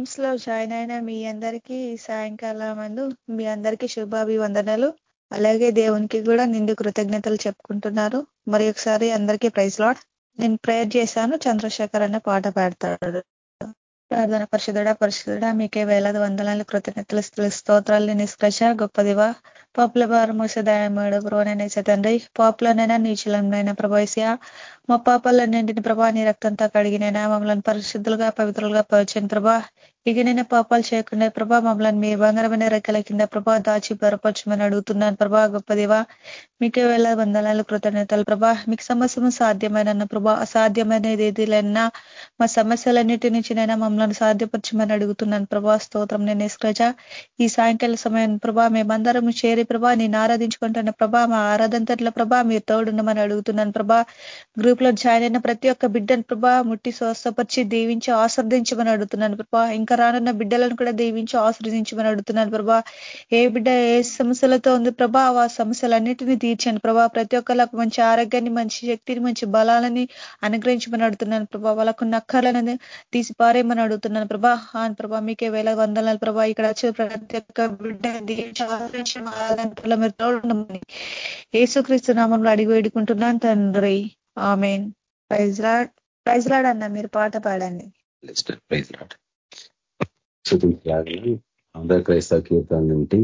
టీమ్స్లో join అయిన మీ అందరికీ సాయంకాలం మందు మీ అందరికీ శుభాభివందనలు. అలాగే దేవునికి కూడా నిండు కృతజ్ఞతలు చెప్పుకుంటున్నారు మరి ఒకసారి అందరికీ ప్రైజ్ లాడ్. నేను ప్రేయర్ చేశాను చంద్రశేఖర్ అనే పాట పాడతాడు. ప్రార్థన పరిశుద్ధుడ పరిశుద్ధుడ మీకే వేలాది వందనాలు కృతజ్ఞతలు స్తోత్రాలు. నిష్కర్ష గొప్పదివా పాపుల భారం మూసదాయమాడు బ్రోనైనా తండ్రి. పాపులనైనా నీచులనైనా ప్రభాస్య మా పాపాలన్నింటిని ప్రభా నీ రక్తంతో కడిగినైనా మమ్మల్ని పరిశుద్ధులుగా పవిత్రులుగా పరిచిన ప్రభా. ఇక పాపాలు చేయకుండా ప్రభా మమ్మల్ని మీ బంగారమైన రెక్కల కింద ప్రభా దాచి బరపరచమని అడుగుతున్నాను ప్రభా గొప్పదివా మీకే వేళ వందనాలు కృతజ్ఞతలు ప్రభా. మీకు సమస్యము సాధ్యమైన ప్రభా అసాధ్యమైనది ఏదిలైనా మా సమస్యలన్నిటి నుంచినైనా మమ్మల్ని సాధ్యపరచమని అడుగుతున్నాను ప్రభా. స్తోత్రం నేను నిష్క్రజ ఈ సాయంకాల సమయం ప్రభా మేమందరం చేరి ప్రభా నేను ఆరాధించుకుంటున్న ప్రభా మా ఆరాధంతట్ల ప్రభా మీరు తోడుండమని అడుగుతున్నాను ప్రభా. గ్రూప్లో జాయిన్ అయిన ప్రతి ఒక్క బిడ్డను ప్రభా ముట్టి స్వస్థపరిచి దీవించి ఆశ్రదించమని అడుగుతున్నాను ప్రభా. ఇంకా రానున్న బిడ్డలను కూడా దీవించి ఆశ్రదించమని అడుగుతున్నాను ప్రభా. ఏ బిడ్డ ఏ సమస్యలతో ఉంది ప్రభా ఆ సమస్యలన్నిటినీ తీర్చండి ప్రభా. ప్రతి ఒక్కళ్ళకు మంచి ఆరోగ్యాన్ని మంచి శక్తిని మంచి బలాలని అనుగ్రహించమని అడుగుతున్నాను ప్రభా. వాళ్ళకు నక్కర్లను తీసి పారేయమని అడుగుతున్నాను ప్రభా. అని ప్రభా మీకే వేల వందనాలు ప్రభా. ఇక్కడ వచ్చే ప్రతి ఒక్క బిడ్డ మీరు ఏసుక్రీస్తు నామంలో అడిగి వేడుకుంటున్నాను తండ్రి. Amen. Praise Lord. Praise Lord అన్న మీరు పాట పాడండి. Praise Lord. అందరు క్రైస్తవ కీర్తన నుండి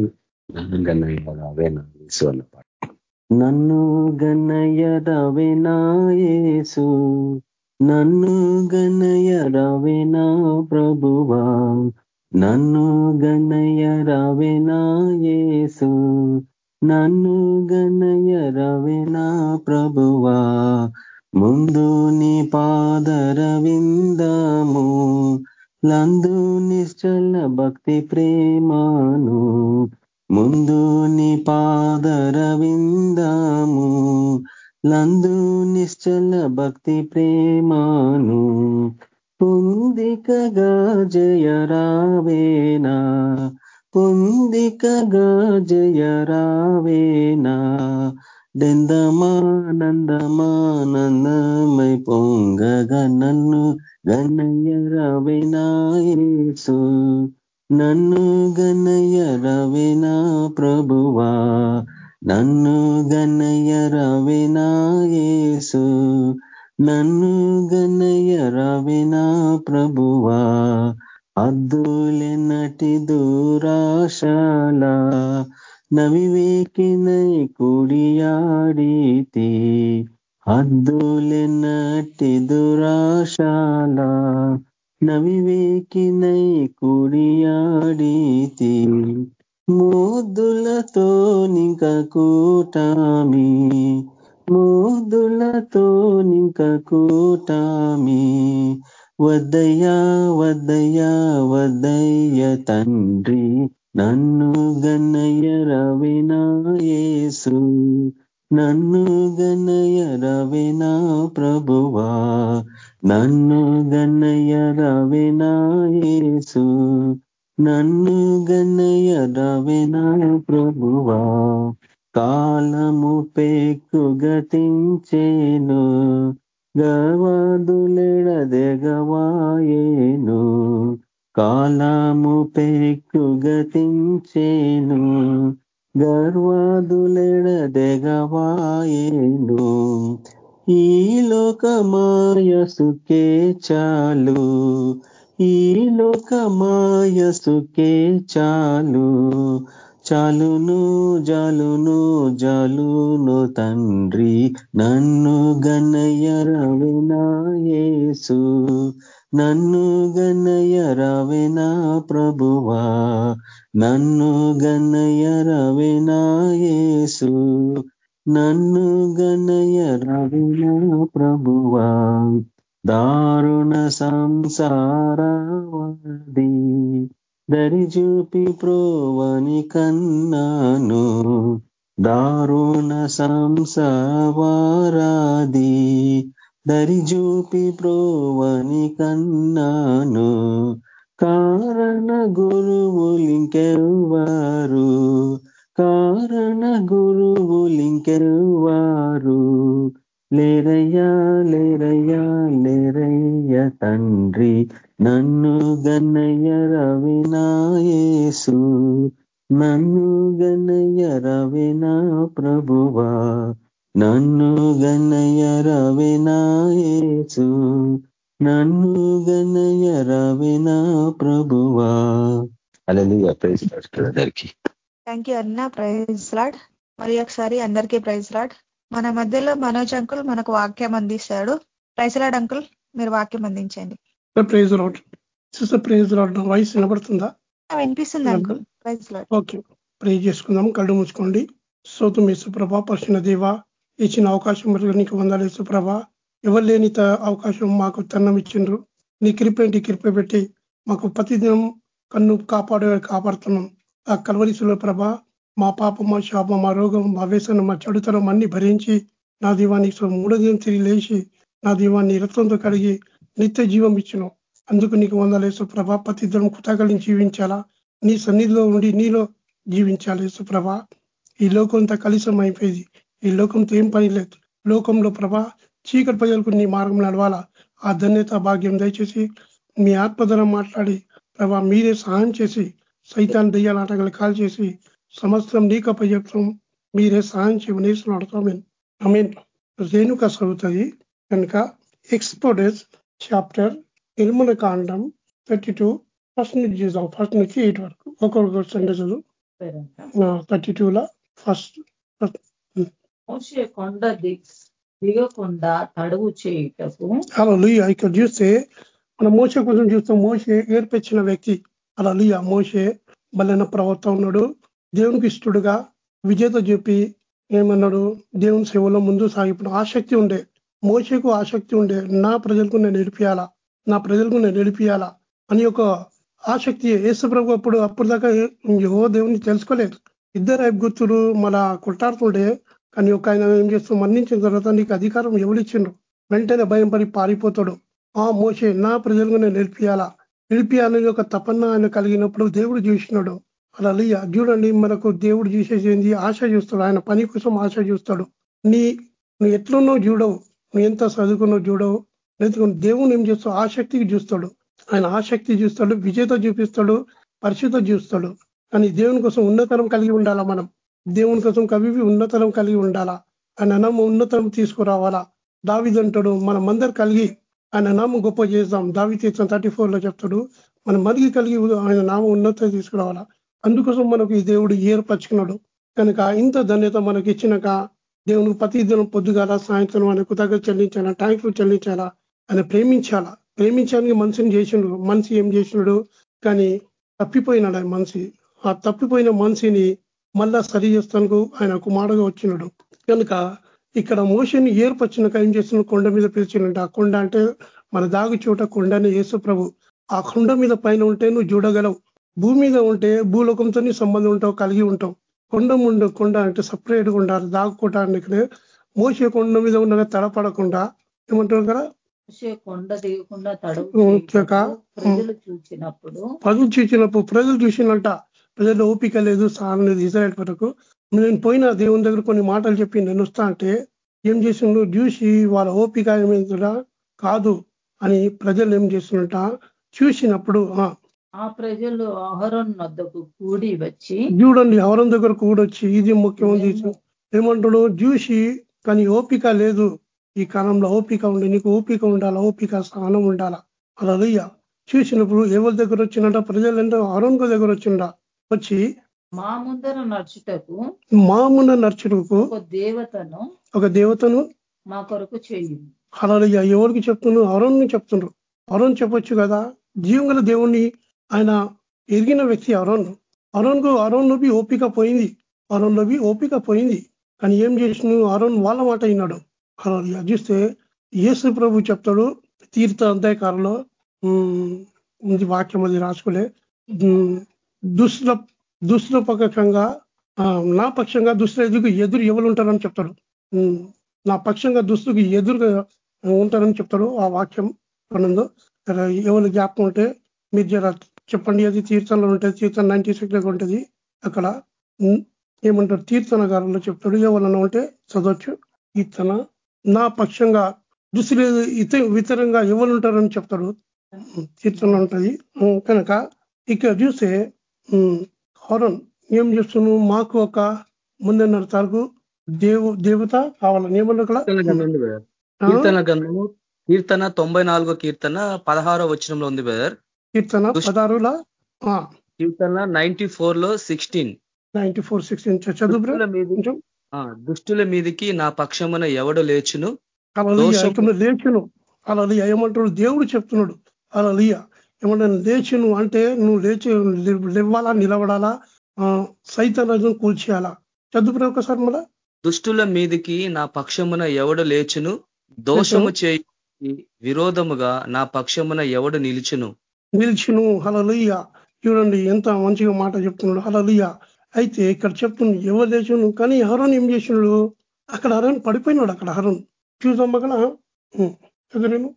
నన్ను గన్నయ్యవే నా యేసు అన్న పాట నన్ను గన్నయ్యదవే నా యేసు. నన్ను గన్నయ్యరవే నా ప్రభువా. నన్ను గన్నయ్యరవే నా యేసు. నన్ను గన్నయ్యరవే నా ప్రభువా. ముందు నీ పాదరవిందము లందు నిశ్చల భక్తి ప్రేమాను ముందు నీ పాదర లందు నిశ్చల భక్తి ప్రేమాను పొందికగా జయరావేనా. పొందికగా జయరావేనా. డెందమానందమానందమై పొంగగా నన్ను గణయ రవినాయసు నన్ను గణయ రవినా ప్రభువా నన్ను గణయ రవినాయసు నన్ను గణయ రవినా ప్రభువా అద్దులెన్నటి దూరాశాల నవివేకినై కుడియాడితి అద్దులెన్నటి దురాశాల నవివేకినై కుడియాడితి మూదులతో నింక కూటామి మూదులతో నింక కూటామి వద్దయ్యా వద్దయ్యా వద్దయ్య తండ్రి నన్ను గన్నయ్య రవినాయేసు నన్ను గన్నయ్య రవినా ప్రభువా నన్ను గన్నయ్య రవినా యేసు నన్ను గన్నయ్య రవినా ప్రభువా కాలము పెక్కు గతించేను గవాదులెడదెగవాయేను కాలము పెక్కు గతించేను గర్వాదులెడదెగవాయేను ఈ లోకమాయసుకే చాలు. ఈ లోకమాయసుకే చాలు. చాలును జాలును జాలును తండ్రి నన్ను గన్నయ్యరవినాయేసు నన్ను గన్నయ్య రవేనా ప్రభువా నన్ను గన్నయ్య రవినాయేసు నన్ను గన్నయ్య రవేనా ప్రభువా. దారుణ సంసారవాది దరిచూపి ప్రోవని కన్నాను దారుణ సంసవారాది దరిజూపి ప్రోవని కన్నాను. కారణ గురువులింకెవ్వారు కారణ గురువులింకెవ్వారు లేరయ్యా లేరయ్యా లేరయ్య తండ్రి నన్ను గన్నయ్య రవినాయేసు నన్ను గన్నయ్య రవినా ప్రభువా. నన్ను గన్నయ్య రవినాయేసు నన్ను గన్నయ్య రవినా ప్రభువా. అలా ప్రైజ్ అందరికీ థ్యాంక్ యూ అన్న ప్రైజ్ లాడ్ మరి ఒకసారి అందరికీ ప్రైజ్ లాడ్ మన మధ్యలో మనోజ్ అంకుల్ మనకు వాక్యం అందిస్తాడు. ప్రైజ్ లాడ్ అంకుల్ మీరు వాక్యం అందించండి. Praise Lord sister praise Lord voice వినపడుతుందా వినిపిస్తుంది uncle praise Lord okay pray చేసుకుందాం. కళ్ళు మూసుకోండి. సోతం యేసుప్రభ పరిశున దేవ ఇచ్చిన అవకాశం నీకు వందాలు సుప్రభ. ఎవరు లేని అవకాశం మాకు తన్నం ఇచ్చిండ్రు. నీ కృపేంటి కృప పెట్టి మాకు ప్రతిదినం కన్ను కాపాడే కాపాడుతున్నాం. ఆ కలవరిసుల ప్రభ మా పాప మా శాప మా రోగం మా వ్యసనం మా చెడుతనం అన్ని భరించి నా దీవాన్ని మూడో దినం తిరిగి లేచి నా దీవాన్ని రక్తంతో కడిగి నిత్య జీవం ఇచ్చినావు అందుకు నీకు వందలేసు ప్రభ ప్రతిదినం కృతజ్ఞతలు జీవించాలా? నీ సన్నిధిలో ఉండి నీలో జీవించాలి సుప్రభ. ఈ లోకంతా కలిసం అయిపోయింది ఈ లోకంతో ఏం పని లేదు. లోకంలో ప్రభ చీకటి ప్రజలకు నీ మార్గం నడవాలా? ఆ ధన్యత భాగ్యం దయచేసి మీ ఆత్మధనం మాట్లాడి ప్రభా మీరే సహాయం చేసి సైతాన్ని దెయ్యాల ఆటగాలు కాల్ చేసి సమస్తం నీకప చెప్తాం మీరే సహాయం చేయమని అడుగుతాం. మీన్ రేణుక చదువుతుంది కనుక ఎక్స్పోడెస్ చాప్టర్ నిర్మల కాండం థర్టీ టూ ఫస్ట్ నుంచి చూద్దాం ఫస్ట్ నుంచి ఎయిట్ వరకు. ఒక్కొక్క సండే చదువు. థర్టీ టూ లా ఫస్ట్. మోసే కొండ దిగకుండా తడువు చేయుటకు అలా లుయ్య ఇక్కడ చూస్తే మనం మోసే కోసం చూస్తాం. మోసే ఏర్పించిన వ్యక్తి. అలా లుయ్య మోసే బలైన ప్రవర్త ఉన్నాడు. దేవునికి ఇష్టడుగా విజేత చెప్పి ఏమన్నాడు? దేవుని సేవలో ముందు సాగిపోయిన ఆసక్తి ఉండే. మోసకు ఆసక్తి ఉండే. నా ప్రజలకు నేను నడిపియాలా? నా ప్రజలకు నేను నడిపియాలా? అని ఒక ఆసక్తి యేసుప్రభు అప్పుడు అప్పుడు దాకా యహో దేవుని తెలుసుకోలేదు. ఇద్దరు ఐగుర్తులు మన కొట్టాడుతుండే. కానీ ఒక ఆయన ఏం చేస్తూ మరణించిన తర్వాత నీకు అధికారం ఎవరిచ్చిండ్రు? వెంటనే భయం పడి పారిపోతాడు. ఆ మోసే నా ప్రజలను నేను నిలిపియాలా? నిలిపియాలని ఒక తపన్న ఆయన కలిగినప్పుడు దేవుడు చూసినాడు. అలా చూడండి మనకు దేవుడు చూసేసేది ఆశ చూస్తాడు. ఆయన పని కోసం ఆశ చూస్తాడు. నీ నువ్వు ఎట్లున్నో చూడవు. నువ్వు ఎంత చదువుకున్నావు చూడవు. లేకపోతే దేవుని ఏం చేస్తావు ఆసక్తికి చూస్తాడు. ఆయన ఆసక్తి చూస్తాడు. విజేత చూపిస్తాడు. పరిశుద్ధ చూస్తాడు. కానీ దేవుని కోసం ఉన్నతనం కలిగి ఉండాలా మనం? దేవుని కోసం కవివి ఉన్నతనం కలిగి ఉండాలా? ఆయన నామం ఉన్నతనం తీసుకురావాలా? దావిదంటాడు మనం అందరు కలిగి ఆయన నామం గొప్ప చేద్దాం. దావి తీర్థం థర్టీ లో చెప్తాడు మనం మరిగి కలిగి ఆయన నామం ఉన్నత తీసుకురావాలా? అందుకోసం మనకు ఈ దేవుడు ఏర్పరచుకున్నాడు. కనుక ఇంత ధన్యత మనకి ఇచ్చినాక దేవుని ప్రతి దినం పొద్దుగాల సాయంత్రం ఆయన కృతజ్ఞత చెల్లించాలా? ట్యాంకులు చెల్లించాలా? ఆయన ప్రేమించాలా? ప్రేమించడానికి మనిషిని చేసిండు మనిషి ఏం చేసినాడు కానీ తప్పిపోయినాడు ఆయన మనిషి. ఆ తప్పిపోయిన మనిషిని మళ్ళా సరి చేస్తానికి ఆయన కుమారుగా వచ్చినాడు. కనుక ఇక్కడ మోషని ఏర్పరిచినాక ఏం చేసిన కొండ మీద పిలిచినట్టు ఆ కొండ అంటే మన దాగు చోట కొండని యేసు ప్రభు. ఆ కొండ మీద పైన ఉంటే నువ్వు చూడగలవు. భూమి మీద ఉంటే భూలోకంతో సంబంధం ఉంటావు కలిగి ఉంటావు. కొండ ముందు కొండ అంటే సపరేట్గా ఉండాలి దాగుకోవటానికి మోసే కొండ మీద ఉండగా తడపడకుండా ఏమంటారు కదా? కొండ దిగకుండా ప్రజలు చూసినప్పుడు ప్రజలు చూసినప్పుడు ప్రజలు చూసినట్ట. ప్రజలు ఓపిక లేదు లేదు ఇజ్రాయల్ వరకు నేను పోయిన దేవుని దగ్గర కొన్ని మాటలు చెప్పి నేను వస్తా అంటే ఏం చేసిండు? చూసి వాళ్ళ ఓపిక ఏమైందా కాదు అని ప్రజలు ఏం చేస్తున్నట? చూసినప్పుడు ఆ. ప్రజలు ఆహరం వద్దకు కూడి వచ్చి చూడండి ఆహరం దగ్గర కూడొచ్చి ఇది ముఖ్యమంత్రి ఏమంటాడు చూసి కానీ ఓపిక లేదు. ఈ కాలంలో ఓపిక ఉండి నీకు ఓపిక ఉండాలా? ఓపిక స్థానం ఉండాలా? అలా చూసినప్పుడు ఎవరి దగ్గర వచ్చిందంట ప్రజలు అంటే అరుణ్ దగ్గర వచ్చిండా? వచ్చి మా ముందర నడుచుటకు మా ముందర నడుచుటకు ఒక దేవతను ఒక దేవతను మా కొరకు చేయి అలా ఎవరికి చెప్తున్నారు అరుణ్ చెప్తున్నారు. అరుణ్ చెప్పొచ్చు కదా? జీవంగల దేవుణ్ణి ఆయన ఎరిగిన వ్యక్తి అరుణ్ అరుణ్కు అరుణ్లోకి ఓపిక పోయింది. అరుణ్లోకి ఓపిక పోయింది. కానీ ఏం చేసిన? అరుణ్ వాళ్ళ మాట అయినాడు అలా చూస్తే యేసు ప్రభు చెప్తాడు తీర్థ అంతకారంలో. ఉంది వాక్యం అది రాసుకోలే. దుష్ట దుష్ట పక్షంగా నా పక్షంగా దుష్ట ఎదుగు ఎదురు ఎవరు ఉంటారని చెప్తాడు. నా పక్షంగా దుస్తుకు ఎదురుగా ఉంటారని చెప్తాడు ఆ వాక్యం ఉందో ఎవరు జ్ఞాపకం ఉంటే మీరు జర చెప్పండి. అది తీర్థంలో ఉంటుంది తీర్థం నైన్టీ సిక్స్ ఉంటుంది. అక్కడ ఏమంటారు? తీర్థన గారంలో చెప్తాడు. ఎవరన్నా ఉంటే చదవచ్చు. ఇతన నా పక్షంగా దుస్తులు ఇత ఇతరంగా ఎవరు ఉంటారని చెప్తాడు. కీర్తనలో ఉంటుంది. కనుక ఇక్కడ చూస్తే హోరన్ ఏం చేస్తున్నావు మాకు ఒక ముందన్నారు తరకు దేవు దేవత ఏమన్నా ఇక్కడ కీర్తన బ్రదర్. కీర్తన గ్రంథము కీర్తన తొంభై నాలుగో కీర్తన పదహారో వచనంలో ఉంది బ్రదర్. కీర్తన పదారుల కీర్తన నైన్టీ ఫోర్లో సిక్స్టీన్. Ninety four sixteen. చదువు. దుష్టుల మీదికి నా పక్షమున ఎవడు లేచును? లేచును. అలా ఏమంటాడు? దేవుడు చెప్తున్నాడు. అలా ఏమంటే లేచును అంటే నువ్వు లేచి లేవాలా నిలబడాలా? ఆ, సైతాన్ని కూల్చేయాలా? చదువు ఒకసారి మళ్ళా? దుష్టుల మీదికి నా పక్షమున ఎవడు లేచును? దోషము చేయి విరోధముగా నా పక్షమున ఎవడు నిలుచును? నిలిచిను. హలలుయ్య చూడండి ఎంత మంచిగా మాట చెప్తున్నాడు. హలలుయ్య అయితే ఇక్కడ చెప్తున్నాడు ఎవరు లేచును? కానీ హరోన్ ఏం చేసినాడు? అక్కడ హరోన్ పడిపోయినాడు అక్కడ హరోన్. చూద్దాం అక్కడ చదువు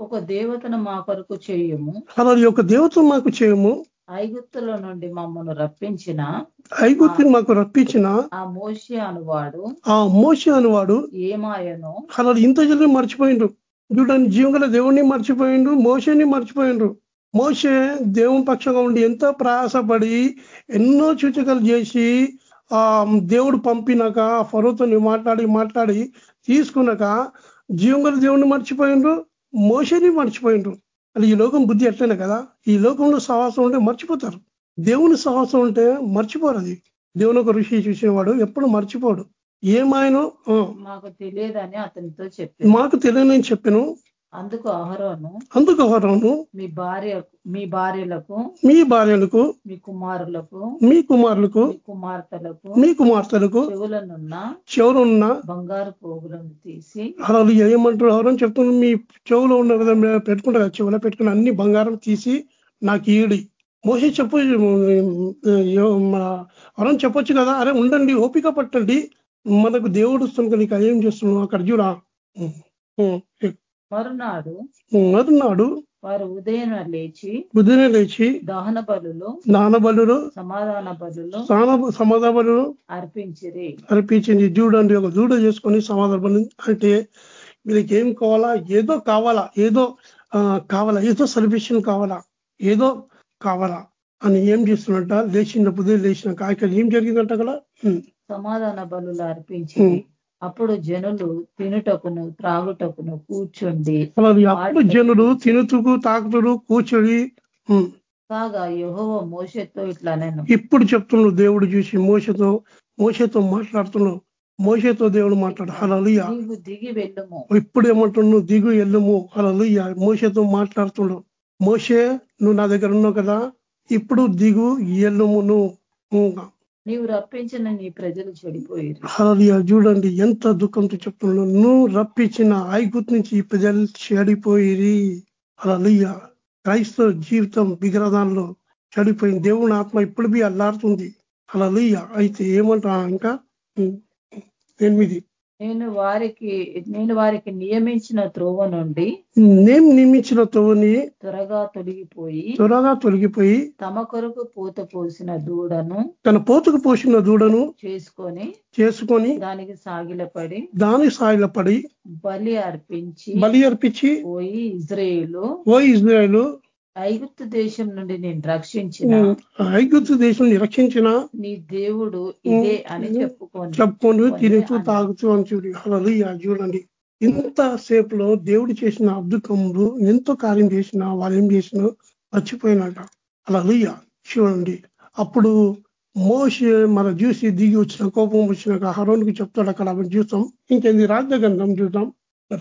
ఒక దేవతను మా కొరకు చేయము. అలా యొక్క దేవత మాకు చేయము. ఐగుప్తుల నుండి మమ్మల్ని రప్పించిన ఐగుప్తిని మాకు రప్పించిన ఆ మోషి అనువాడు ఆ మోషి అనువాడు ఏమాయను. అలా ఇంత జల్ది మర్చిపోయిండు చూడండి జీవంగల దేవుణ్ణి మర్చిపోయిండు మోషని మర్చిపోయిండు మోషే దేవుని పక్షంగా ఉండి ఎంతో ప్రయాసపడి ఎన్నో సూచకలు చేసి ఆ దేవుడు పంపినాక ఫరోతోని మాట్లాడి మాట్లాడి తీసుకున్నాక జీవంగల దేవుణ్ణి మర్చిపోయిండ్రు. మోషని మర్చిపోయిండ్రు అది ఈ లోకం బుద్ధి ఎట్లనే కదా ఈ లోకంలో సహవాసం ఉంటే మర్చిపోతారు. దేవుని సహవాసం ఉంటే మర్చిపోరు అది. దేవుని ఒక ఋషి చూసిన వాడు ఎప్పుడు మర్చిపోడు. ఏమాయనో మాకు తెలియదని అతనితో చెప్పి మాకు తెలియని చెప్పాను. అందుకు అహరోను అందుకు హోరాను మీ భార్య మీ భార్యలకు మీ భార్యలకు మీ కుమారులకు మీ కుమారులకు కుమార్తెలకు మీ కుమార్తెలకు చెవులనున్న చెవులున్న బంగారు పోగులను తీసి అలా ఏమంటారు ఎవరని చెప్తున్నారు మీ చెవులో ఉన్న కదా పెట్టుకుంటారు కదా చెవులో పెట్టుకుని అన్ని బంగారం తీసి నాకు ఈడి. మోసే చెప్పు ఎవరని చెప్పొచ్చు కదా? అరే ఉండండి ఓపిక పట్టండి. మనకు దేవుడు వస్తుంది నీకు ఏం చేస్తున్నావు అక్కడ చూడా మరునాడు మరునాడు వారు ఉదయం లేచి బుద్ధిని లేచి దహన బలులు నానబలులు సమాధాన బలులు స్నాన సమాధానాలు అర్పించిరి. అనిపించింది చూడండి ఒక దూడ చేసుకొని సమాధానం అంటే వీళ్ళకి ఏం కావాలా? ఏదో కావాలా? ఏదో కావాలా? ఏదో సెలబ్రేషన్ కావాలా? ఏదో కావాలా? అని ఏం చేస్తున్నట్ట? లేచినప్పుడు లేచినాక ఇక్కడ ఏం జరిగిందంట ఉమ్, సమాధాన బలులు అర్పించిరి అప్పుడు జనులు తినుటకును త్రాగుటకును కూర్చుండి అప్పుడు జనులు తినుతుకు తాకుతుడు కూర్చొని కాగా యెహోవ మోషతో ఇట్లా నేను ఇప్పుడు చెప్తున్నాడు దేవుడు చూసి మోసతో మోసతో మాట్లాడుతున్నాడు. మోసతో దేవుడు మాట్లాడు. హలలుయ దిగి వెళ్ళుము. ఇప్పుడు ఏమంటున్నావు దిగు ఎల్లుము హలలుయ మోసతో మాట్లాడుతున్నాడు. మోసే నువ్వు నా దగ్గర ఉన్నావు కదా. ఇప్పుడు దిగు ఎల్లుము నువ్వు నీవు రప్పించిన నీ ప్రజలు చెడిపోయారు హలలుయ చూడండి ఎంత దుఃఖంతో చెప్తున్నా నువ్వు రప్పించిన ఐగుత్ నుంచి ఈ ప్రజలు చెడిపోయిరి హలలుయ క్రైస్తవ జీవితం బిగ్రదాల్లో చెడిపోయింది. దేవుని ఆత్మ ఇప్పుడు బి అల్లాడుతుంది హలలుయ అయితే ఏమంటా ఇంకా ఎనిమిది. నేను వారికి నేను వారికి నియమించిన త్రోవ నుండి నేను నియమించిన తోని త్వరగా తొలగిపోయి త్వరగా తొలగిపోయి తమ కొరకు పూత పోసిన దూడను తన పోతుకు పోసిన దూడను చేసుకొని చేసుకొని దానికి సాగిలపడి దాని సాయిలపడి బలి అర్పించి బలి అర్పించి పోయి ఇజ్రాయేలు ఓ ఇజ్రాయలు ఐగుప్తు దేశం నుండి నేను రక్షించిన ఐగుప్తు దేశం రక్షించిన నీ దేవుడు ఇదే అని చెప్పుకొని చెప్పుకొని తిరుగుతూ తాగుతూ అని చూడి అలా చూడండి. ఇంత సేపులో దేవుడు చేసిన అద్భుతములు ఎంతో కార్యం చేసిన వాళ్ళు ఏం చేసినా మర్చిపోయినట అలా చూడండి. అప్పుడు మోసే మన చూసి దిగి వచ్చిన కోపం వచ్చినాక హరోన్కి చెప్తాడు అక్కడ అవి చూస్తాం. ఇంకేంది? రాజ్యగంధం చూద్దాం.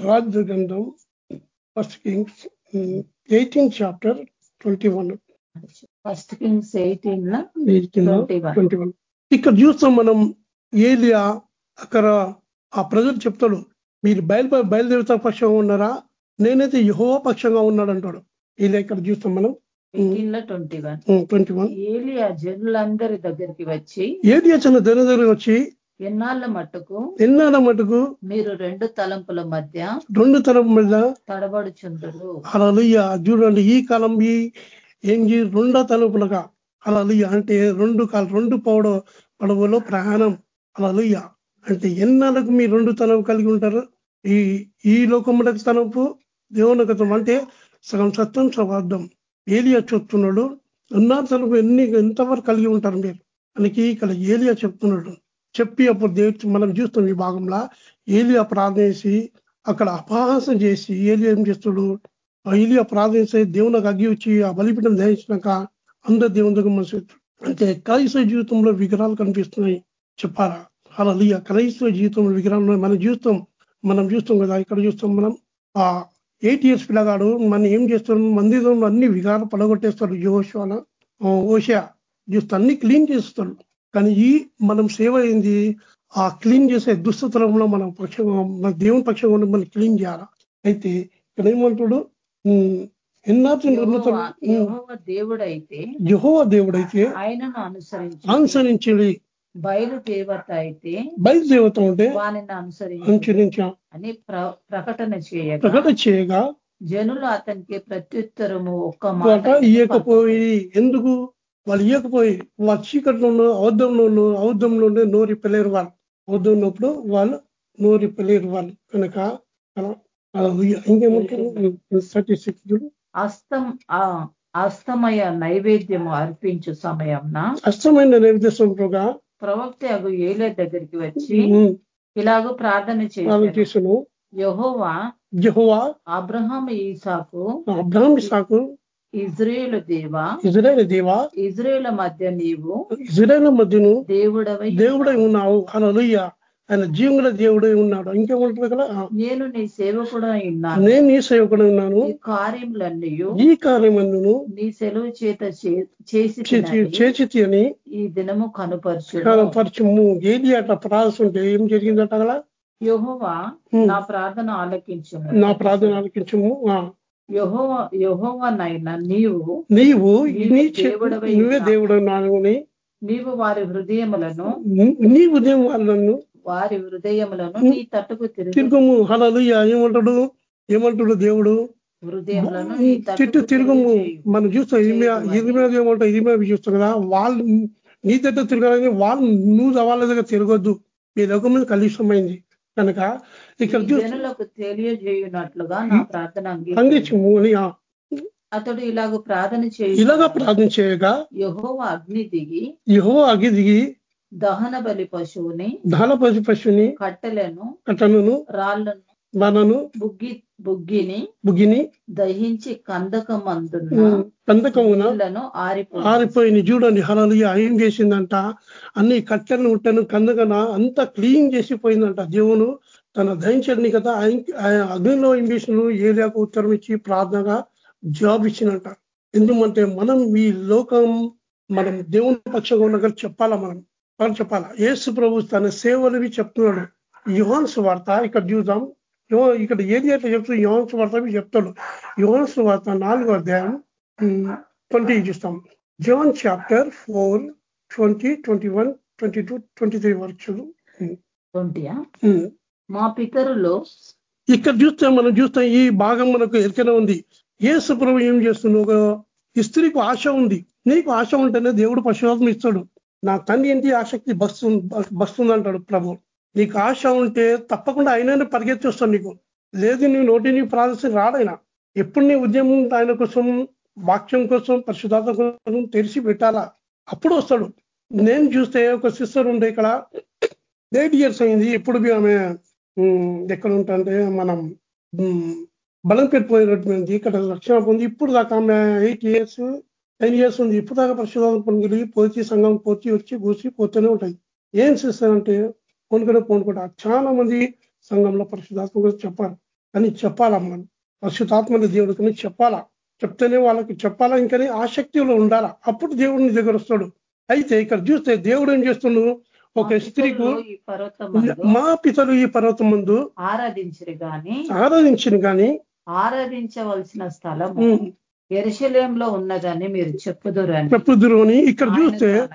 రాజ్యగంధం. First Kings eighteen chapter twenty one first Kings eighteen twenty one ఇక్కడ చూస్తాం మనం ఏలియా అక్కడ ఆ ప్రజలు చెప్తాడు మీరు బయలు బయలుదేరుతా పక్షంగా ఉన్నారా? నేనైతే యహో పక్షంగా ఉన్నాడు అంటాడు ఏలియా ఇక్కడ చూస్తాం మనం. వన్ ట్వంటీ వన్ ఏలియా జనులందరి దగ్గరికి వచ్చి ఏలియా చిన్న దగ్గర దగ్గర వచ్చి ఎన్నాళ్ళ మట్టుకు? ఎన్నాళ్ళ మటుకు మీరు రెండు తలంపుల మధ్య రెండు తరం మీద తడబడుచుందరు అలలుయ్య. చూడండి ఈ కాలం ఈ ఏం చే రెండో తలుపులుగా. అలలుయ్య. అంటే రెండు కాలు రెండు పౌడ పడవలో ప్రయాణం అలలుయ్య. అంటే ఎన్నాళ్ళకు మీ రెండు తలం కలిగి ఉంటారు? ఈ ఈ లోకములకు తనపు దేవునగతం అంటే సగం సత్యం సవార్థం ఏలియా చెప్తున్నాడు ఉన్నారు తనపు ఎన్ని ఎంతవరకు కలిగి ఉంటారు మీరు? మనకి ఇక్కడ ఏలియా చెప్తున్నాడు. చెప్పి అప్పుడు దేవుడు మనం చూస్తాం ఈ భాగంలో. ఏలియా ప్రార్థనేసి అక్కడ అపహాసం చేసి ఏలియా ఏం చేస్తాడు? ఆ ఏలియా ప్రార్థించి దేవునికి అగ్గి వచ్చి ఆ బలిపీఠం ధ్యానించినాక అందరు దేవుని దగ్గర మనసు అంటే క్రైస్తవ జీవితంలో విగ్రహాలు కనిపిస్తున్నాయి. చెప్పాలా? అలా క్రైస్తవ జీవితంలో విగ్రహాలు మనం చూస్తాం. మనం చూస్తాం కదా ఇక్కడ చూస్తాం మనం. ఆ ఎయిట్ ఇయర్స్ పిల్లగాడు మనం ఏం చేస్తాం మందిరంలో అన్ని విగ్రహాలు పడగొట్టేస్తారు యోషాల ఓషా చూస్తే అన్ని క్లీన్ చేస్తాడు. కానీ ఈ మనం సేవ అయింది ఆ క్లీన్ చేసే దుస్తతరంలో మనం పక్షంగా మన దేవుని పక్షంగా ఉండి మనం క్లీన్ చేయాలా? అయితే ఇక్కడ ఏమంటాడు? దేవుడైతే యహోవ దేవుడైతే ఆయనను అనుసరించి. బయలు దేవత అయితే బయలుదేవత ఉంటే వానిని అనుసరించి అనుసరించా. అని ప్ర- ప్రకటన చేయగా ప్రకటన చేయగా జనులు అతనికి ప్రత్యుత్తరము ఒక్క మాట ఇయ్యకపోయి ఎందుకు? వాళ్ళు ఇయ్యకపోయి వాళ్ళ చీకట్లోనూ ఔద్యంలోనూ ఔద్యంలోనే నోరిప్పలేరు వాళ్ళు ఔద్యం ఉన్నప్పుడు వాళ్ళు నోరిప్పలేరు వాళ్ళు కనుక సిక్స్ అస్తం అస్తమయ నైవేద్యము అర్పించు సమయంన అష్టమైన నైవేద్యంగా ప్రవక్త అగు ఏలే దగ్గరికి వచ్చి ఇలాగూ ప్రార్థన చేశాను. యహోవా జహోవా అబ్రహాం ఈసాకు అబ్రహం సాకు ఇజ్రాయేలు దేవ ఇజ్రాయల్ దేవా ఇజ్రాయేల్ మధ్య నీవు ఇజ్రాయల్ మధ్యను దేవుడవై దేవుడై ఉన్నావు. అలా ఆయన జీవుల దేవుడై ఉన్నాడు. ఇంకేమంటారు కదా నేను నీ సేవకుడు ఉన్నాను. నేను నీ సేవకుడు ఉన్నాను. ఈ కార్యములన్నీ ఈ కార్యమందును నీ సెలవు చేత చేసి అని ఈ దినము కనుపరచు పరిచయము ఏది అట్లా ప్రార్థిస్తుంటే ఏం జరిగిందట కదా యహోవా. నా ప్రార్థన ఆలకించుము. నా ప్రార్థన ఆలకించము. యహోవానైనా నీవు నీవు నీవే నువ్వే. దేవుడు నాని నీవు వారి హృదయములను నీ ఉదయం వాళ్ళను వారి హృదయములను నీ తట్టుకు తిరుగు. తిరుగుము. హలలు ఏమంటాడు? ఏమంటాడు దేవుడు? హృదయములను తిట్టు తట్టుకు తిరుగుము. మనం చూస్తాం ఇరిమియా ఇరిమియా ఏమంటాం ఇరిమియా చూస్తాం కదా. వాళ్ళు నీ దగ్గర తిరగాలని వాళ్ళు నువ్వు వాళ్ళ దగ్గర తిరగొద్దు. మీ లోకం మీద కలుషమైంది కనుక ఇక్కడ తెలియజేయునట్లుగా నా ప్రార్థన అతడు ఇలాగ ప్రార్థన చేయి ఇలాగా ప్రార్థన చేయగా యహోవ అగ్ని దిగి యహో అగి దిగి దహన బలి పశువుని ధాన పశు పశుని కట్టెలను కటనును రాళ్ళను మనను బుగ్గి బుగ్గిని బుగిని దహించి కందకమందున్న కందకమున నీళ్ళను ఆరిపో ఆరిపోయింది చూడండి. హలలు ఏం చేసిందంట? అన్ని కట్టెలను ఉట్టను కందకన అంతా క్లీన్ చేసిపోయిందంట దేవుడు తన దహించని కదా ఆయన- ఆయన అగ్నిలో చేసిన ఏరియాకు ఉత్తరం ఇచ్చి ప్రార్థనగా జాబ్ ఇచ్చినట్ట ఎందుకంటే మనం ఈ లోకం మనం దేవుని పక్షంగా ఉన్న చెప్పాలా మనం? మనం చెప్పాలా? యేసు ప్రభు తన సేవలవి చెప్తున్నాడు. యోహాన్స్ వార్త ఇక్కడ చూద్దాం. ఇక్కడ ఏది ఎట్లా చెప్తుంది? యోహాన్స్ వార్త అవి చెప్తాడు. యోహాన్స్ వార్త నాలుగో అధ్యాయం ట్వంటీ చూస్తాం. John chapter four twenty twenty one twenty two twenty three వరకు చదువు. మా పితరులో ఇక్కడ చూస్తే మనం చూస్తాం ఈ భాగం మనకు ఎరికనే ఉంది. ఏ సుప్రభు ఏం చేస్తున్నావు ఒక స్త్రీకు ఆశ ఉంది. నీకు ఆశ ఉంటేనే దేవుడు పశువాత్మ ఇస్తాడు. నా తండ్రి ఏంటి? ఆసక్తి బస్తు బస్తుంది అంటాడు ప్రభు. నీకు ఆశ ఉంటే తప్పకుండా ఆయననే పరిగెత్తి వస్తాడు నీకు. లేదు నీ నోటి నీ ప్రార్థన రాడైనా. ఎప్పుడు నీ ఉద్యమం ఆయన కోసం వాక్యం కోసం పరిశుధాత్మ కోసం తెరిచి పెట్టాలా? అప్పుడు వస్తాడు. నేను చూస్తే ఒక సిస్టర్ ఉండే ఇక్కడ. ఎయిట్ ఇయర్స్ అయింది. ఎప్పుడు ఆమె ఎక్కడ ఉంటుంటే మనం బలం బలంపేట పోయినటువంటి ఇక్కడ రక్షణ పొంది ఇప్పుడు దాకా ఆమె ఎయిట్ ఇయర్స్ టెన్ ఇయర్స్ ఉంది. ఇప్పుడు దాకా పరిశుధాత్మ పొందిలి పోతి సంఘం పోతి వచ్చి కూర్చి పోతూనే ఉంటాయి. ఏం చేస్తారంటే పోనుకుంటే పోనుకుంటా చాలా మంది సంఘంలో పరిశుధాత్మ గురించి చెప్పాలి. కానీ చెప్పాలా మనం? పరిశుధాత్మని దేవుడి గురించి చెప్పాలా? చెప్తేనే వాళ్ళకి చెప్పాలా? ఇంకనే ఆసక్తిలో ఉండాలా? అప్పుడు దేవుడిని దగ్గర వస్తాడు. అయితే ఇక్కడ చూస్తే దేవుడు ఏం చేస్తున్నాడు? ఒక స్త్రీకు మా పితలు ఈ పర్వతం ముందు ఆరాధించరు గాని ఆరాధించిన కానీ ఆరాధించవలసిన స్థలము ఎరుశలేంలో ఉన్నదని మీరు చెప్పుదురని చెప్పుదురు అని ఇక్కడ చూస్తే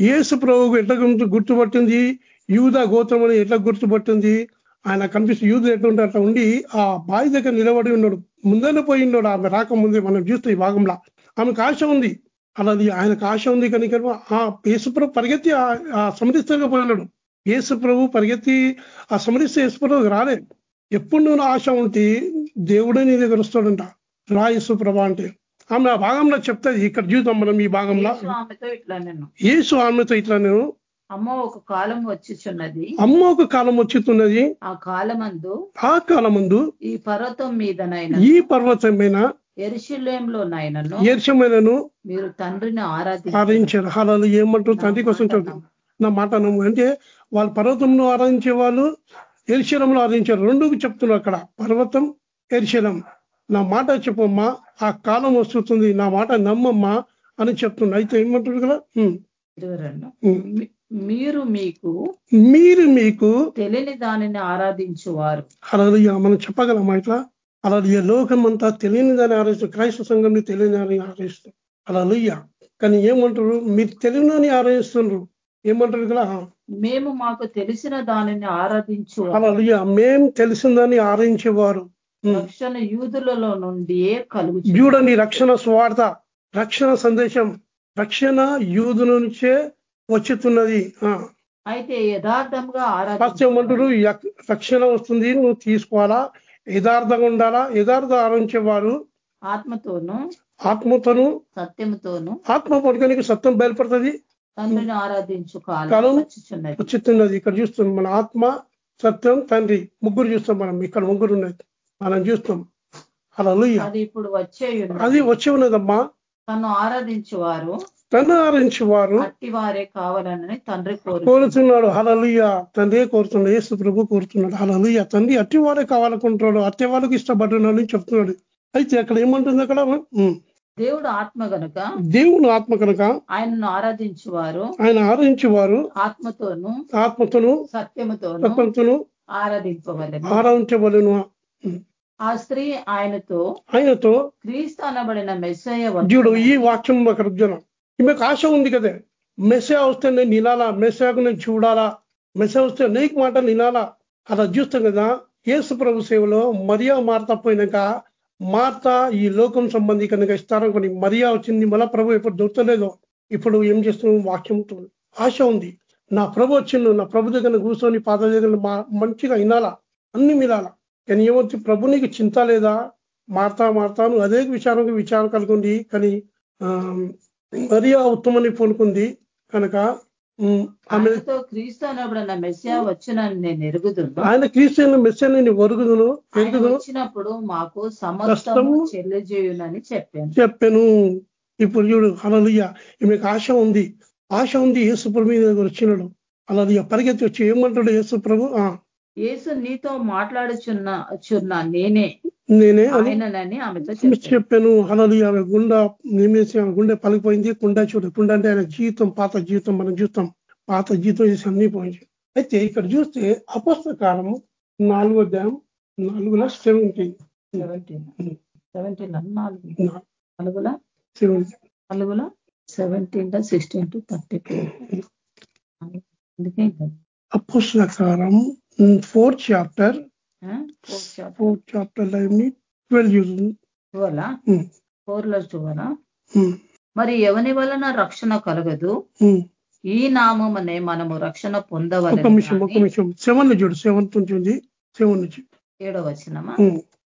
యేసు ప్రభువు ఎట్లా గుర్తు- గుర్తుపట్టింది? యూదా గోత్రం అని ఎట్లా గుర్తుపట్టింది? ఆయన కనిపిస్తూ యూద ఎట్లా ఉంటే అట్లా ఉండి ఆ బావి దగ్గర నిలబడి ఉన్నాడు. ముందర పోయి ఉన్నాడు. ఆమె రాకముందే మనం చూస్తే ఈ భాగంలో. ఆమెకు ఆశ ఉంది. అలాది ఆయనకు ఆశ ఉంది కనుక ఆ యేసుప్రభు పరిగెత్తి ఆ- సమరిస్తగా పోయినాడు. యేసు ప్రభు పరిగెత్తి ఆ సమరిస్తే యేసు ప్రభు రాలే ఎప్పుడు నువ్వు ఆశ ఉంటే దేవుడే నీ దగ్గర వస్తాడంట. రాయసు ప్రభా అంటే. ఆమె ఆ భాగంలో చెప్తాది ఇక్కడ జీవితం మనం ఈ భాగంలో. యేసు ఆమెతో ఇట్లా నేను ఏసు ఆమెతో ఇట్లా నేను అమ్మ ఒక కాలం వచ్చిచున్నది. అమ్మ ఒక కాలం వచ్చుతున్నది. ఆ కాలమందు ఆ కాలమందు ఈ పర్వతం మీదనైనా ఈ పర్వతమైన ఏర్షమైనను మీరు తండ్రిని ఆరాధి ఆరాధించారు. హాలాలు ఏమంటారు? తండ్రి కోసం చెప్తారు నా మాట నమ్ము. అంటే వాళ్ళు పర్వతంలో ఆరాధించే వాళ్ళు ఎరిశలంలో ఆరాధించారు. రెండు చెప్తున్నారు అక్కడ. పర్వతం ఎరిశలం నా మాట చెప్పమ్మా. ఆ కాలం వస్తుంది. నా మాట నమ్మమ్మా అని చెప్తున్నా. అయితే ఏమంటారు కదా? మీరు మీకు మీరు మీకు తెలియని దానిని ఆరాధించువారు. అలా మనం చెప్పగలమా ఇట్లా? అలా లోకం అంతా తెలియని దాన్ని క్రైస్తవ సంఘంని తెలియని దాన్ని అలా కానీ ఏమంటారు? మీరు తెలియని ఆరాధిస్తున్నారు ఏమంటారు కదా మేము మాకు తెలిసిన దానిని ఆరాధించు. అలా మేం తెలిసిందని ఆరాధించేవారు. ఉమ్. రక్షణ యూదులలో నుండి కలుగు చూడండి రక్షణ స్వార్థ రక్షణ సందేశం రక్షణ యూదుల నుంచే వచ్చుతున్నది. అయితే యథార్థంగా యక్- రక్షణ వస్తుంది నువ్వు తీసుకోవాలా? యథార్థంగా ఉండాలా? యథార్థ ఆరాధించేవారు ఆత్మతోను ఆత్మతోను సత్యముతోను ఆత్మ పడుకోనికి సత్యం బయలుపడుతుంది. తండ్రిని ఆరాధించు కాలం వచ్చుతున్నది ఇక్కడ చూస్తాం మన ఆత్మ సత్యం తండ్రి ముగ్గురు చూస్తాం మనం ఇక్కడ ముగ్గురు ఉన్నది మనం చూస్తాం. అలా అది ఇప్పుడు వచ్చే. అది వచ్చి ఉన్నదమ్మా. తను ఆరాధించువారు తను ఆరాధించేవారు అట్టి వారే కావాలని తండ్రి కోరు కోరుతున్నాడు హలలుయ తండ్రి కోరుతున్నాడు యేసు ప్రభు కోరుతున్నాడు హలలుయ తండ్రి అట్టి వాడే కావాలనుకుంటున్నాడు. అట్టి వాళ్ళకి ఇష్టపడున్నాడు అని చెప్తున్నాడు. అయితే అక్కడ ఏమంటుంది అక్కడ. దేవుడు ఆత్మ గనుక దేవుని ఆత్మ కనుక ఆయనను ఆరాధించువారు. ఆయన ఆరాధించేవారు ఆత్మతోను ఆత్మతోను సత్యముతోను ఆరాధింపవలను. ఆరాధించవలను. ఆ స్త్రీ ఆయనతో ఆయనతో క్రీస్తు అనబడిన మెస్సయ్య చూడు ఈ వాక్యం అక్కడ మీకు ఆశ ఉంది కదా? మెసేజ్ వస్తే నేను వినాలా మెసేజ్ నేను చూడాలా? మెసేజ్ వస్తే నీకు మాట వినాలా అలా చూస్తాం కదా. యేసు ప్రభు సేవలో మరియా మార్త పోయినాక మార్త ఈ లోకం సంబంధి కనుక ఇస్తారం కొన్ని మరియా వచ్చింది మళ్ళా ప్రభు ఎప్పుడు దొరకలేదో. ఇప్పుడు ఏం చేస్తున్నాం వాక్యం ఆశ ఉంది. నా ప్రభు వచ్చిండు నా ప్రభు దగ్గర కూర్చొని పాత దగ్గర మా- మంచిగా వినాలా? అన్ని వినాలా? కానీ ఏమొచ్చి ప్రభు నీకు చింత లేదా? మారుతా మారుతాను అదే విచారం విచారం కలుగుంది. కానీ ఆ, మరియా ఉత్తమని పూనుకుంది కనుక ఆయనతో క్రీస్తు అనబడిన మెస్సా వచ్చునని నేను ఎరుగుదును? ఆయన క్రీస్తుని మెస్సేజ్ నేను వరుగుదును ఆయన ఎరుగుదును వచ్చినప్పుడు మాకు సమస్తము చెల్లజేయునని చెప్పాను. చెప్పాను. ఇప్పుడు చూడు అలలుయ్య ఈమెకు ఆశ ఉంది. ఆశ ఉంది యేసుప్రభు మీద వచ్చినాడు. అలలుయ్య పరిగెత్తి వచ్చి ఏమంటాడు యేసుప్రభు ఆ, యేసు నీతో మాట్లాడుచున్న చున్న నేనే. నేనే చెప్పాను. అలలుయ్య ఆమె గుండె నిమేసి ఆమె గుండె పలిపోయింది కుండ చూడు కుండ అంటే ఆయన జీవితం పాత జీవితం మనం చూస్తాం పాత జీవితం చేసి అన్ని పోయింది. అయితే ఇక్కడ చూస్తే అపస్త కాలము నాలుగో అధ్యాయం నాలుగుల సెవెంటీన్ సెవెంటీన్ సెవెంటీన్ నాలుగు. నాలుగుల సెవెంటీన్ సిక్స్టీన్ టు థర్టీ అందుకే అపోస్ల కాలం fourth chapter chapter twelve twelve. ఫోర్లో ట్వెల్వ్ మరి ఎవని వలన రక్షణ కలగదు. ఈ నామమనే మనము రక్షణ ఒక నిమిషం ఒక నిమిషం. సెవెన్ చూడు సెవెంత్ నుంచి ఉంది. సెవెన్ నుంచి ఏడో వచ్చినమా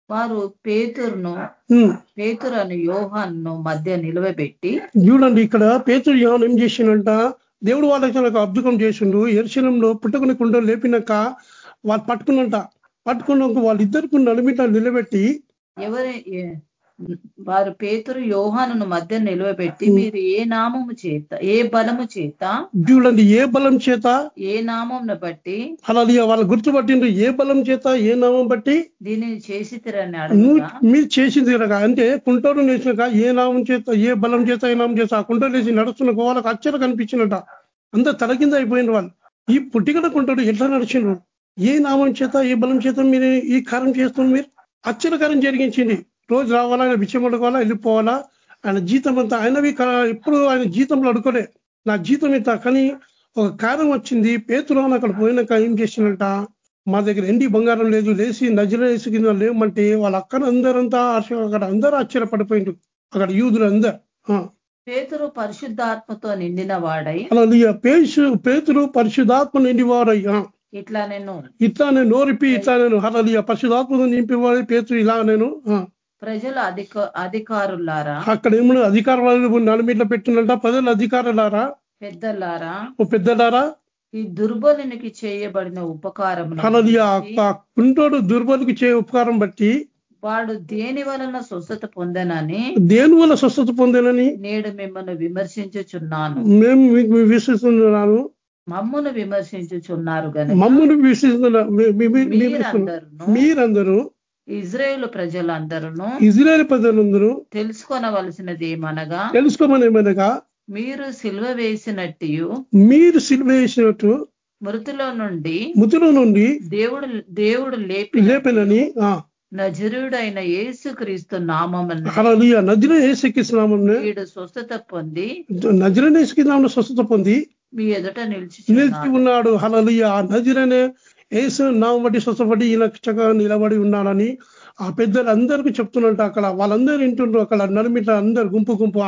వారు పేతురును ఉమ్. పేతురను యోహాన్ను మధ్య నిలవబెట్టి చూడండి ఇక్కడ పేతుడు యోహాన్ ఏం చేసిండంట? దేవుడు వాళ్ళకి అద్భుతం చేసిండు. ఎరుశలంలో పుట్టుకుని కుండ లేపినాక వాళ్ళు పట్టుకున్నంట. పట్టుకున్నాక వాళ్ళిద్దరికి నలుమిట నిలబెట్టి ఎవరి వారు పేతురు యోహానును మధ్య నిలవబెట్టి. మీరు ఏ నామము చేత ఏ బలము చేత? చూడండి ఏ బలం చేత? ఏ నామంను బట్టి? అలా వాళ్ళు గుర్తుపట్టిండ్రు ఏ బలం చేత ఏ నామం బట్టి? దీనిని చేసి తిరని మీరు చేసింది కనుక అంటే కుంటోరు వేసినాక ఏ నామం చేత ఏ బలం చేత ఏ నామం చేత ఆ కుంటోరు వేసి నడుస్తున్న వాళ్ళకి అచ్చర కనిపించినట. అంత తల కింద అయిపోయిన వాళ్ళు. ఈ పుట్టిగడ కుంటోడు ఎట్లా నడిచిండ్రు? ఏ నామం చేత ఏ బలం చేత మీరు ఈ కార్యం చేస్తున్నారు మీరు? ఆశ్చర్యకారం జరిగించింది. రోజు రావాలా ఆయన బిచ్చం పడుకోవాలా వెళ్ళిపోవాలా? ఆయన జీతం అంతా ఆయనవి ఎప్పుడు ఆయన జీతంలో అడుకోలే నా జీతం ఇంత కానీ ఒక కారణం వచ్చింది. పేతురాను అక్కడ పోయినాక ఏం చేసిందంట మా దగ్గర ఎండి బంగారం లేదు లేచి నజర వేసి కింద లేవమంటే వాళ్ళ అక్కడ అందరంతా అక్కడ అందరూ ఆశ్చర్యపడిపోయిండు అక్కడ యూదులు అందరు. పేతురు పరిశుద్ధాత్మతో నిండిన వాడై అలా నీ పేసు పేతురు పరిశుధాత్మ నిండి వారయ్యా ఇట్లా నేను ఇట్లా నేను నోరిపి ఇట్లా నేను హరలియ పరిశుధాత్మను నింపివాడి పేతురు ఇలా నేను ప్రజల అధిక అధికారులారా? అక్కడ ఏమన్నా అధికారులు నలుమిట్ల పెట్టినట్ట ప్రజల అధికారులారా? పెద్దలారా? ఓ పెద్దలారా? ఈ దుర్బలునికి చేయబడిన ఉపకారం హరలియ కుంటోడు దుర్బలికి చే ఉపకారం బట్టి వాడు దేని వలన స్వస్థత పొందనని దేని వల్ల స్వస్థత పొందేనని నేడు మిమ్మల్ని విమర్శించుచున్నాను. మేము మీకు విశ్వసిస్తున్నాను. మమ్మును విమర్శించుచున్నారు గనుక మమ్మల్ని విశ్వసిస్తున్నా మీ- మీ- మీ- మీ- మీరందరూ ఇజ్రాయేల్ ప్రజలందరూ ఇజ్రాయల్ ప్రజలందరూ తెలుసుకొనవలసినది ఏమనగా తెలుసుకోమని ఏమనగా మీరు సిల్వ వేసినట్టు మీరు సిలువ వేసినట్టు మృతుల నుండి ముతుల నుండి దేవుడు దేవుడు లేపి లేపనని నజరుడైన యేసు క్రీస్తు నామమున హరలియ నదిన ఏసుకిస్తున్నామని వీడు స్వస్థత పొంది నజరన ఏసుకిన్నామని స్వస్థత పొంది మీ ఎదుట నిలిచి నిలిచి ఉన్నాడు. హలలియ ఆ నజరనే ఏసు నామం బట్టి స్వస్థపడి ఈయన చక్కగా నిలబడి ఉన్నాడని ఆ పెద్దలు అందరికీ చెప్తున్నట్టు అక్కడ వాళ్ళందరూ వింటుండ్రు. అక్కడ నలుమిట అందరు గుంపు గుంపు.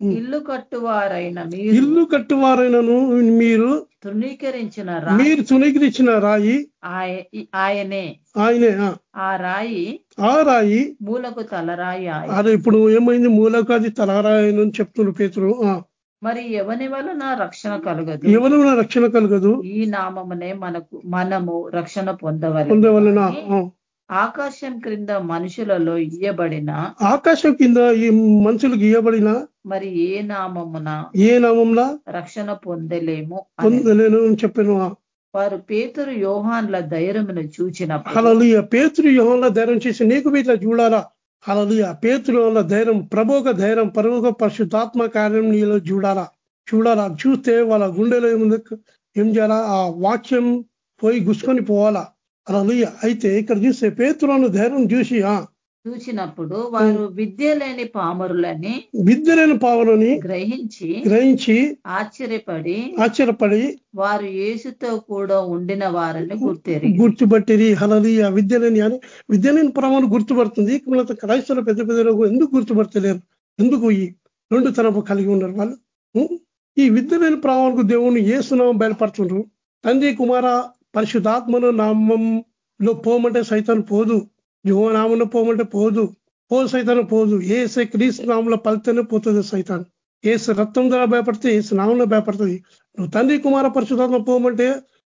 ఇల్లు కట్టువారైన ఇల్లు కట్టువారైనను మీరు తృణీకరించిన మీరు తునిగిరిచ్చిన రాయి ఆయ- ఆయనే. ఆయనే ఆ, రాయి ఆ రాయి మూలకు తలరాయి అదే ఇప్పుడు ఏమైంది? మూలకాది తలరాయని చెప్తున్నారు పేతురు. మరి ఎవని వలన రక్షణ కలగదు? ఎవరు రక్షణ కలగదు? ఈ నామమునే మనకు మనము రక్షణ పొందవలెను? పొందవలన ఆకాశం క్రింద మనుషులలో ఇయ్యబడిన ఆకాశం కింద ఈ మనుషులకు ఇవ్వబడిన మరి ఏ నామమున ఏ నామంలా రక్షణ పొందలేము పొందలేను చెప్పాను. వారు పేతురు యోహాన్ల ధైర్యమును హలలుయ పేతురు యోహంలో ధైర్యం చేసి నీకు ఇట్లా చూడాలా? హలలుయ పేతురు వల్ల ధైర్యం ప్రముఖ ధైర్యం ప్రముఖ పరిశుద్ధాత్మ కార్యం నీలో చూడాలా చూడాలా. చూస్తే వాళ్ళ గుండెలో ఏముంది? ఏం చేయాలా? ఆ వాక్యం పోయి గుసుకొని పోవాలా. హలలుయ అయితే ఇక్కడ చూస్తే పేతురును ధైర్యం చూసి ఆ చూచినప్పుడు వారు విద్య లేని పామరులని విద్యలేని పావులని గ్రహించి గ్రహించి ఆశ్చర్యపడి ఆశ్చర్యపడి వారు యేసుతో కూడా ఉండిన వారిని గుర్తెరిగి గుర్తుపట్టిరి. హలలియ విద్యలేని అని విద్యలేని ప్రమాణం గుర్తుపడుతుంది. మన క్రైస్తవుల పెద్ద పెద్దలు ఎందుకు గుర్తుపడతలేరు? ఎందుకు ఈ రెండు తరపు కలిగి ఉన్నారు వాళ్ళు? ఈ విద్యలేని ప్రమాణకు దేవుని ఏసునామం బయలుపడుతుండ్రు తండ్రి కుమార పరిశుధాత్మను నామంలో పోమంటే సైతాన్ పోదు. యువ నామంలో పోమంటే పోదు. పో సైతాను పోదు. ఏసే క్రీస్తు నామంలో పలితేనే పోతుంది సైతాన్. ఏసు రక్తం ద్వారా భయపడితే ఏసు నామంలో భయపడుతుంది. నువ్వు తండ్రి కుమార పరిశుధాత్మ పోమంటే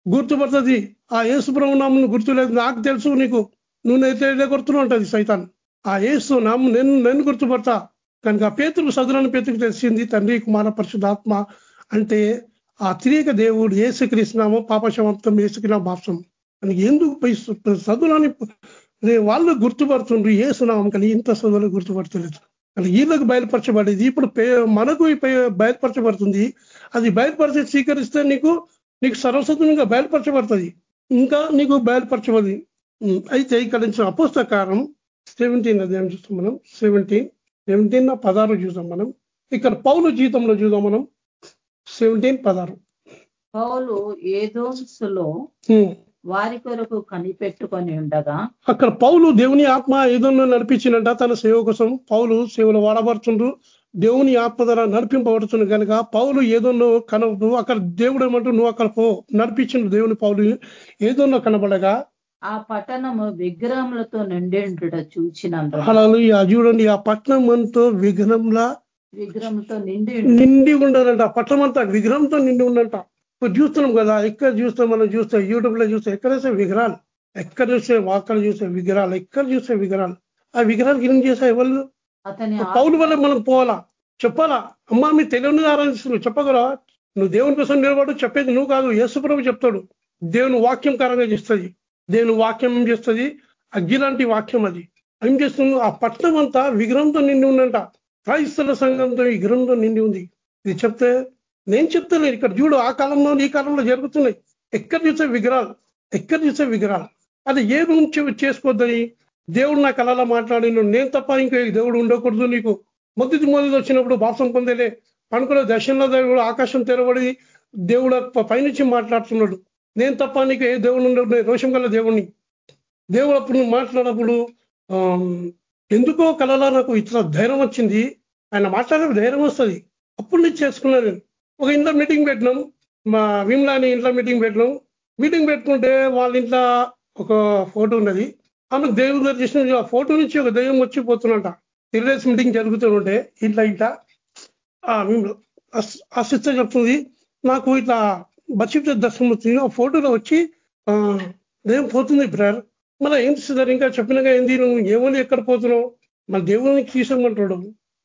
గుర్తుపడుతుంది. ఆ ఏసు ప్రభు నామం గుర్తులేదు నాకు తెలుసు నీకు. నువ్వు నైతే గుర్తులు ఉంటుంది సైతాన్. ఆ యేసు నామం నేను నేను గుర్తుపడతా. కనుక పేతుకు సదులను పేతుకు తెలిసింది తండ్రి కుమార పరిశుధాత్మ అంటే ఆ తిరిగ దేవుడు ఏసుక్రీస్తున్నామో పాపశమంతం ఏసుకినా మాంసం అని ఎందుకు సదులని వాళ్ళు గుర్తుపడుతుండ్రు ఏసునామం కానీ ఇంత సదులు గుర్తుపడతలేదు. కానీ వీళ్ళకు బయలుపరచబడేది ఇప్పుడు మనకు బయలుపరచబడుతుంది. అది బయలుపరిచి స్వీకరిస్తే నీకు నీకు సర్వస్వతంగా బయలుపరచబడుతుంది. ఇంకా నీకు బయలుపరచబడి అయితే ఇక్కడ నుంచి అపుస్తకారం సెవెంటీన్ అధ్యాయం చూస్తాం మనం. సెవెంటీన్ సెవెంటీన్ పదహారు చూసాం మనం. ఇక్కడ పౌలు జీతంలో చూద్దాం మనం. సెవెంటీన్ పదహారు. పౌలు ఉమ్. వారి కొరకు కనిపెట్టుకొని ఉండగా అక్కడ పౌలు దేవుని ఆత్మ ఏదో నడిపించినట్ట తన సేవ కోసం పౌలు సేవలు వాడబడుతుండ్రు దేవుని ఆత్మ ద్వారా నడిపింపబడుతుంది కనుక పౌలు ఏదోన్నో కనబడు అక్కడ దేవుడు ఏమంటూ నువ్వు అక్కడ పో నడిపించిన దేవుని పౌలు. ఏదోన్నో కనబడగా ఆ పట్టణము విగ్రహములతో నిండి చూచినందు అలా చూడండి ఆ అంతా విఘ్నంలా విగ్రహంతో నిండి నిండి ఉండదంట ఆ పట్నం అంతా విగ్రహంతో నిండి ఉందంట. ఇప్పుడు చూస్తున్నాం కదా ఎక్కడ చూస్తాం మనం చూస్తాం యూట్యూబ్లో చూస్తే ఎక్కడ చూస్తే విగ్రహాలు? ఎక్కడ చూస్తే వాక్కలు చూస్తే విగ్రహాలు? ఎక్కడ చూస్తే విగ్రహాలు? ఆ విగ్రహాలు ఏం చేసా ఎవరు అతని పౌలు వల్ల మనం పోవాలా? చెప్పాలా? అమ్మా మీ తెలియని ఆరాధిస్తున్నావు చెప్పగలరా నువ్వు దేవుని కోసం నిలబడు చెప్పేది నువ్వు కాదు. యేసుప్రభు చెప్తాడు. దేవుని వాక్యం కారంగా చేస్తుంది. దేవుని వాక్యం ఏం చేస్తుంది? అగ్గిలాంటి వాక్యం అది. ఏం చేస్తుంది? ఆ పట్నం అంతా విగ్రహంతో నిండి ఉందంట. క్రైస్తవ సంఘంతో విగ్రహంతో నిండి ఉంది. ఇది చెప్తే నేను చెప్తున్నాను ఇక్కడ చూడు ఆ కాలంలో ఈ కాలంలో జరుగుతున్నాయి. ఎక్కడ చూసే విగ్రహాలు? ఎక్కడ చూసే విగ్రహాలు? అది ఏ నుంచి చేసుకోవద్దని దేవుడు నా కళలో మాట్లాడిను నేను తప్ప ఇంకా దేవుడు ఉండకూడదు నీకు. మొదటి మొదటి వచ్చినప్పుడు బాప్సం పొందేలే. పనుకునే దర్శనంలో దేవుడు ఆకాశం తెరబడి దేవుడు ప- పైనుంచి మాట్లాడుతున్నాడు. నేను తప్ప నీకు ఏ దేవుడు ఉండడు. రోషం గల దేవుణ్ణి. దేవుడు అప్పుడు నువ్వు మాట్లాడినప్పుడు ఎందుకో కళలో నాకు ఇట్లా ధైర్యం వచ్చింది. ఆయన మాట్లాడే ధైర్యం వస్తుంది. అప్పుడు నేను చేసుకున్నాను. నేను ఒక ఇంట్లో మీటింగ్ పెట్టినాం. మా విమ్లాని ఇంట్లో మీటింగ్ పెట్టినాం. మీటింగ్ పెట్టుకుంటే వాళ్ళ ఇంట్లో ఒక ఫోటో ఉన్నది. ఆమె దేవుని దర్శనం ఆ ఫోటో నుంచి ఒక దెయ్యం వచ్చిపోతున్నట సిరియస్ మీటింగ్ జరుగుతుంటే ఇట్లా ఇట్లా ఆ ఆ సిస్టర్ చెప్తుంది నాకు ఇట్లా బచ్చిత దర్శనం వచ్చింది. ఆ ఫోటోలో వచ్చి ఆ దెయ్యం పోతుంది బ్రదర్. మళ్ళీ ఏం సిస్టర్ ఇంకా చెప్పినగా ఏంది? నువ్వు ఏమని ఎక్కడ పోతున్నావు? మన దేవుడిని తీసుకోమంటాడు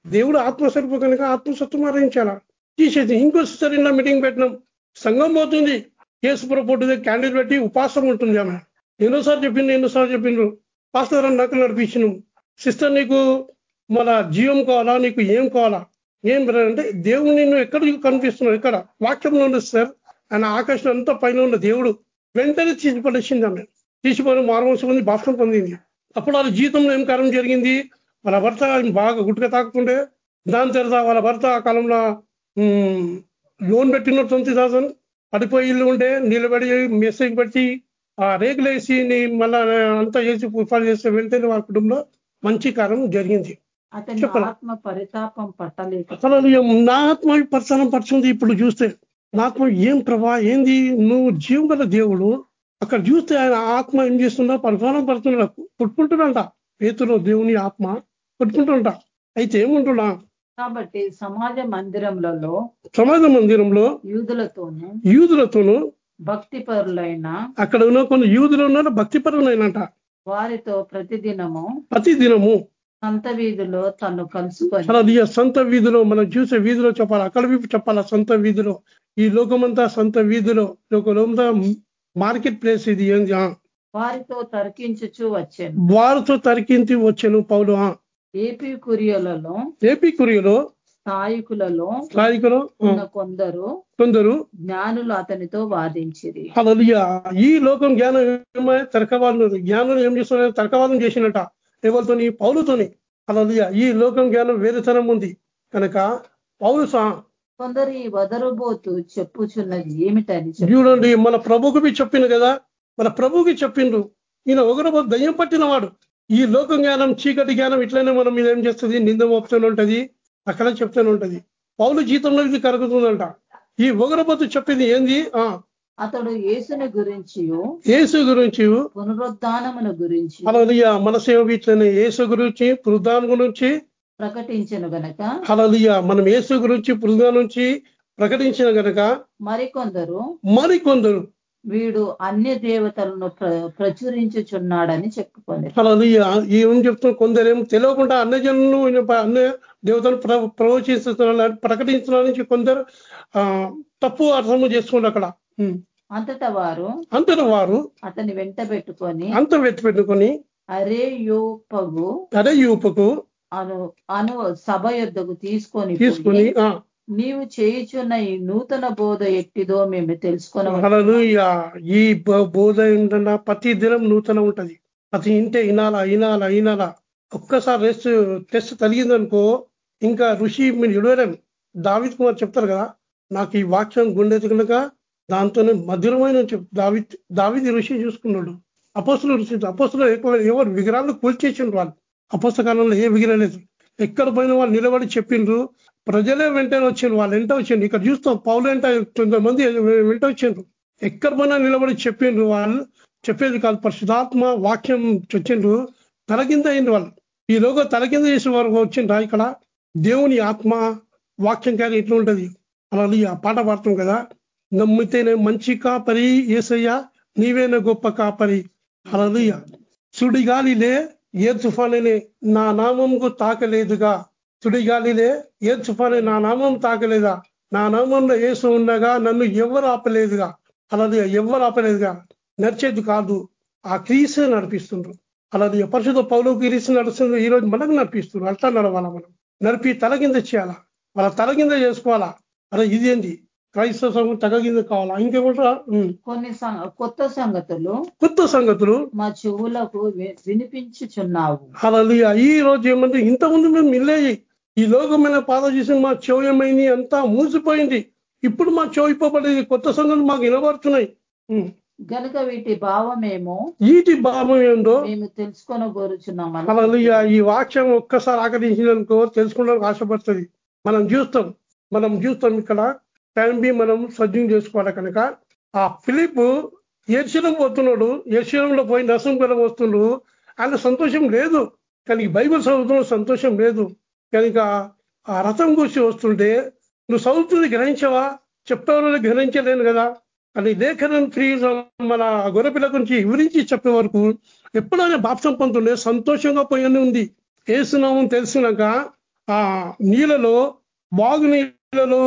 దేవుడు ఆత్మస్వరూప కనుక ఆత్మసత్వం ఆరాధించాలా? తీసేది ఇంకో సిస్టర్ మీటింగ్ పెట్టినాం. సంఘం పోతుంది. కేసు పొట్టు క్యాండిల్ పెట్టి ఉపాసం ఉంటుంది ఆమె. ఎన్నోసార్లు చెప్పింది ఎన్నోసార్లు చెప్పిండ్రు. పాస్టర్ అని నాకు నడిపించిన. సిస్టర్ నీకు మన జీవం కావాలా నీకు ఏం కావాలా? ఏం అంటే దేవుడు నిన్ను ఎక్కడ కనిపిస్తున్నావు ఎక్కడ వాక్యంలో ఉండదు సార్. ఆయన ఆకాశం అంతా పైన ఉన్న దేవుడు. వెంటనే తీసిపడేసింది ఆమె. తీసిపోయి మారువంశం ఉంది భాషం పొందింది. అప్పుడు వాళ్ళ జీవితంలో ఏం కారణం జరిగింది? వాళ్ళ భర్త బాగా గుట్టుగా తాకుతుంటే దాని తర్వాత వాళ్ళ భర్త ఆ కాలంలో లోన్ పెట్టిన ట్వంటీ థౌసండ్ పడిపోయి ఇల్లు ఉంటే నిలబడి మెసేజ్ పెట్టి ఆ రేకులు వేసి మళ్ళా అంతా చేసి పుష్పాలు చేస్తే వెళ్తే వాళ్ళ కుటుంబంలో మంచి కారణం జరిగింది? ఆత్మ పరితాపం పట్టలేక అసలు నా ఆత్మ పరిసరం పరుచుంది ఇప్పుడు చూస్తే. నా ఆత్మ ఏం ప్రభా ఏంది? నువ్వు జీవం దేవుడు. అక్కడ చూస్తే ఆయన ఆత్మ ఏం చేస్తుందా పరిసరం పడుతున్నా పుట్టుకుంటున్నంట పేతులో దేవుని ఆత్మ పుట్టుకుంటుంట అయితే ఏముంటున్నా? కాబట్టి సమాజ మందిరములలో సమాజ మందిరంలో యూదులతోనూ యూదులతోనూ భక్తి పరులైన అక్కడ ఉన్న కొన్ని యూదులు ఉన్నారు భక్తిపరులైనట వారితో ప్రతిదినము ప్రతి దినము సంత వీధిలో తను కలుసుకొని సంత వీధిలో మనం చూసే వీధిలో చెప్పాలి అక్కడ వైపు చెప్పాలా సంత వీధిలో ఈ లోకమంతా సంత వీధిలో లోకమంతా మార్కెట్ ప్లేస్ ఇది ఏంది. వారితో తర్కించుచు వచ్చాను వారితో తరికించి వచ్చాను పౌలు. ఏపీ కురియలలో ఏపీ కురియులో స్థాయికులలో ఉన్న కొందరు కొందరు జ్ఞానులు అతనితో వాదించిరి. అలలియ ఈ లోకం జ్ఞానం ఏమై తర్కవాదం జ్ఞానం ఏం చేస్తున్నారు? తర్కవాదం చేసినట. ఎవరితోని? పౌలుతోని. అలలియ ఈ లోకం జ్ఞానం వేరేతనం ఉంది. కనుక పౌలు సహా కొందరు ఈ వదరుబోతు చెప్పుచున్నది ఏమిటని చూడండి మన ప్రభుకి చెప్పిండు కదా. మన ప్రభుకి చెప్పిండ్రు. ఈయన ఒకరు దయ్యం పట్టిన వాడు ఈ లోక జ్ఞానం చీకటి జ్ఞానం ఇట్లనే మనం మీద ఏం చేస్తుంది? నింద మోపుతూనే ఉంటది అక్కడ చెప్తూనే ఉంటది. పౌలు జీతంలో ఇది కరుగుతుందంట. ఈ ఒగరబొత్తు చెప్పింది ఏంది? అతడు యేసుని గురించి యేసు గురించి పునరుద్ధానమును గురించి అలలియ మన సేవ ఇట్లనే? యేసు గురించి పురుదాన్ గురించి. ప్రకటించను గనక. అలలియ మనం యేసు గురించి పురుదాన్ నుంచి ప్రకటించిన గనక మరికొందరు మరికొందరు వీడు అన్య దేవతలను ప్ర ప్రచురించుచున్నాడని చెప్పుకొని. అలలియ ఏం చెప్తున్నా కొందరేమో తెలియకుండా అన్ని జనులను అన్ని దేవతలు ప్ర ప్రవచిస్తున్నారు ప్రకటించడం నుంచి కొందరు తప్పు అర్థము చేసుకున్నారు అక్కడ. అంతటా వారు అంతట వారు అతని వెంట పెట్టుకొని అంత వెతి పెట్టుకొని అరే యోపగు అదే యూపకు అను అను సభ యొద్దకు తీసుకొని తీసుకొని నీవు చేయుచున్న ఈ నూతన బోధ ఎట్టిదో మేము తెలుసుకున్నాము ఈ బోధ ఏంటన్నా ప్రతి దినం నూతన ఉంటది. అది ఇంటే ఇనాలా ఇనాలా ఇనాలా. ఒక్కసారి రెస్ట్ టెస్ట్ అనుకో ఇంకా ఋషి మీరు ఇడవలేం దావిత్ కుమార్ చెప్తారు కదా నాకు ఈ వాక్యం గుండె కనుక దాంతోనే మధురమైన దావిత్ దావిది ఋషి చూసుకున్నాడు. అపోస్తులు ఋషి అపోస్తులు ఎక్కువ ఎవరు విగ్రహాలు కూల్చేసిండ్రు వాళ్ళు? అపోస్తకాలంలో ఏ విగ్రహం లేదు. ఎక్కడ పోయిన వాళ్ళు నిలబడి చెప్పిండ్రు. ప్రజలే వెంటనే వచ్చిండ్రు వాళ్ళు వెంట వచ్చిండ్రు. ఇక్కడ చూస్తాం పౌలు వెంట కొంతమంది వెంట వచ్చిండ్రు. ఎక్కడ పోయినా నిలబడి చెప్పిండ్రు వాళ్ళు. చెప్పేది కాదు పరిశుధాత్మ వాక్యం వచ్చిండ్రు తలకింద అయింది వాళ్ళు. ఈ లోక తలకింద చేసిన వారు వచ్చిండ్రా ఇక్కడ? దేవుని ఆత్మ వాక్యం కానీ ఎట్లా ఉంటుంది? అలా ఆ పాట పాడుతాం కదా. నమ్మితేనే మంచి కాపరి ఏసయ్య నీవేన గొప్ప కాపరి. అలలియ సుడిగాలిలే ఏ తుఫానునే నా నామంకు తాకలేదుగా. సుడిగాలిలే ఏ తుఫానే నా నామం తాకలేదా? నా నామంలో ఏసు ఉండగా నన్ను ఎవరు ఆపలేదుగా? అలాది ఎవరు ఆపలేదుగా? నడిచేది కాదు. ఆ క్రీసే నడిపిస్తుండ్రు. అలాది పరిశుద్ధ పౌలు క్రీసు నడుస్తుంది ఈ రోజు మనకు నడిపిస్తున్నారు అట్లా నడవాలా మనం? నడిపి తల కింద చేయాలా? వాళ్ళ తల కింద చేసుకోవాలా? అరే ఇదేంది క్రైస్తవ సంఘం తగ కింద కావాలా? ఇంకేమంటారా. కొన్ని కొత్త సంగతులు కొత్త సంగతులు మా చెవులకు వినిపించుచున్నావు. అలా ఈ రోజు ఏమంటే ఇంతకుముందు మేము మిల్లేయి ఈ లోకమైన పాద చేసి మా చెవు ఏమైంది అంతా మూసిపోయింది. ఇప్పుడు మా చెవు ఇప్పబడేది. కొత్త సంగతులు మాకు వినబడుతున్నాయి. ఉం. గనుక వీటి భావమేమో ఈటి భావం ఏందో మేము తెలుసుకొనగోరుచున్నాం అలా ఈ వాక్యం ఒక్కసారి ఆకరించిందనుకో తెలుసుకోవడానికి ఆశపడుతుంది. మనం చూస్తాం. మనం చూస్తాం ఇక్కడ టైం బి మనం సజ్జం చేసుకోవాలి కనుక. ఆ ఫిలిప్ ఎర్శలం పోతున్నాడు. ఎర్శలంలో పోయి రసం కూడా వస్తుండు. ఆయన సంతోషం లేదు. కానీ బైబిల్ చదువుతున్న సంతోషం లేదు. కనుక ఆ రథం కూర్చి వస్తుంటే నువ్వు సౌతుని గ్రహించవా? చెప్పేవాళ్ళు గ్రహించలేను కదా? అని లేఖనం ఫ్రీ మన గొర్రెపిల్ల గురించి వివరించి చెప్పే వరకు ఎప్పుడైనా బాప్సం పొందుతుండే సంతోషంగా పోయని ఉంది. ఏసునామం తెలిసినాక ఆ నీళ్ళలో బాగు నీళ్ళలో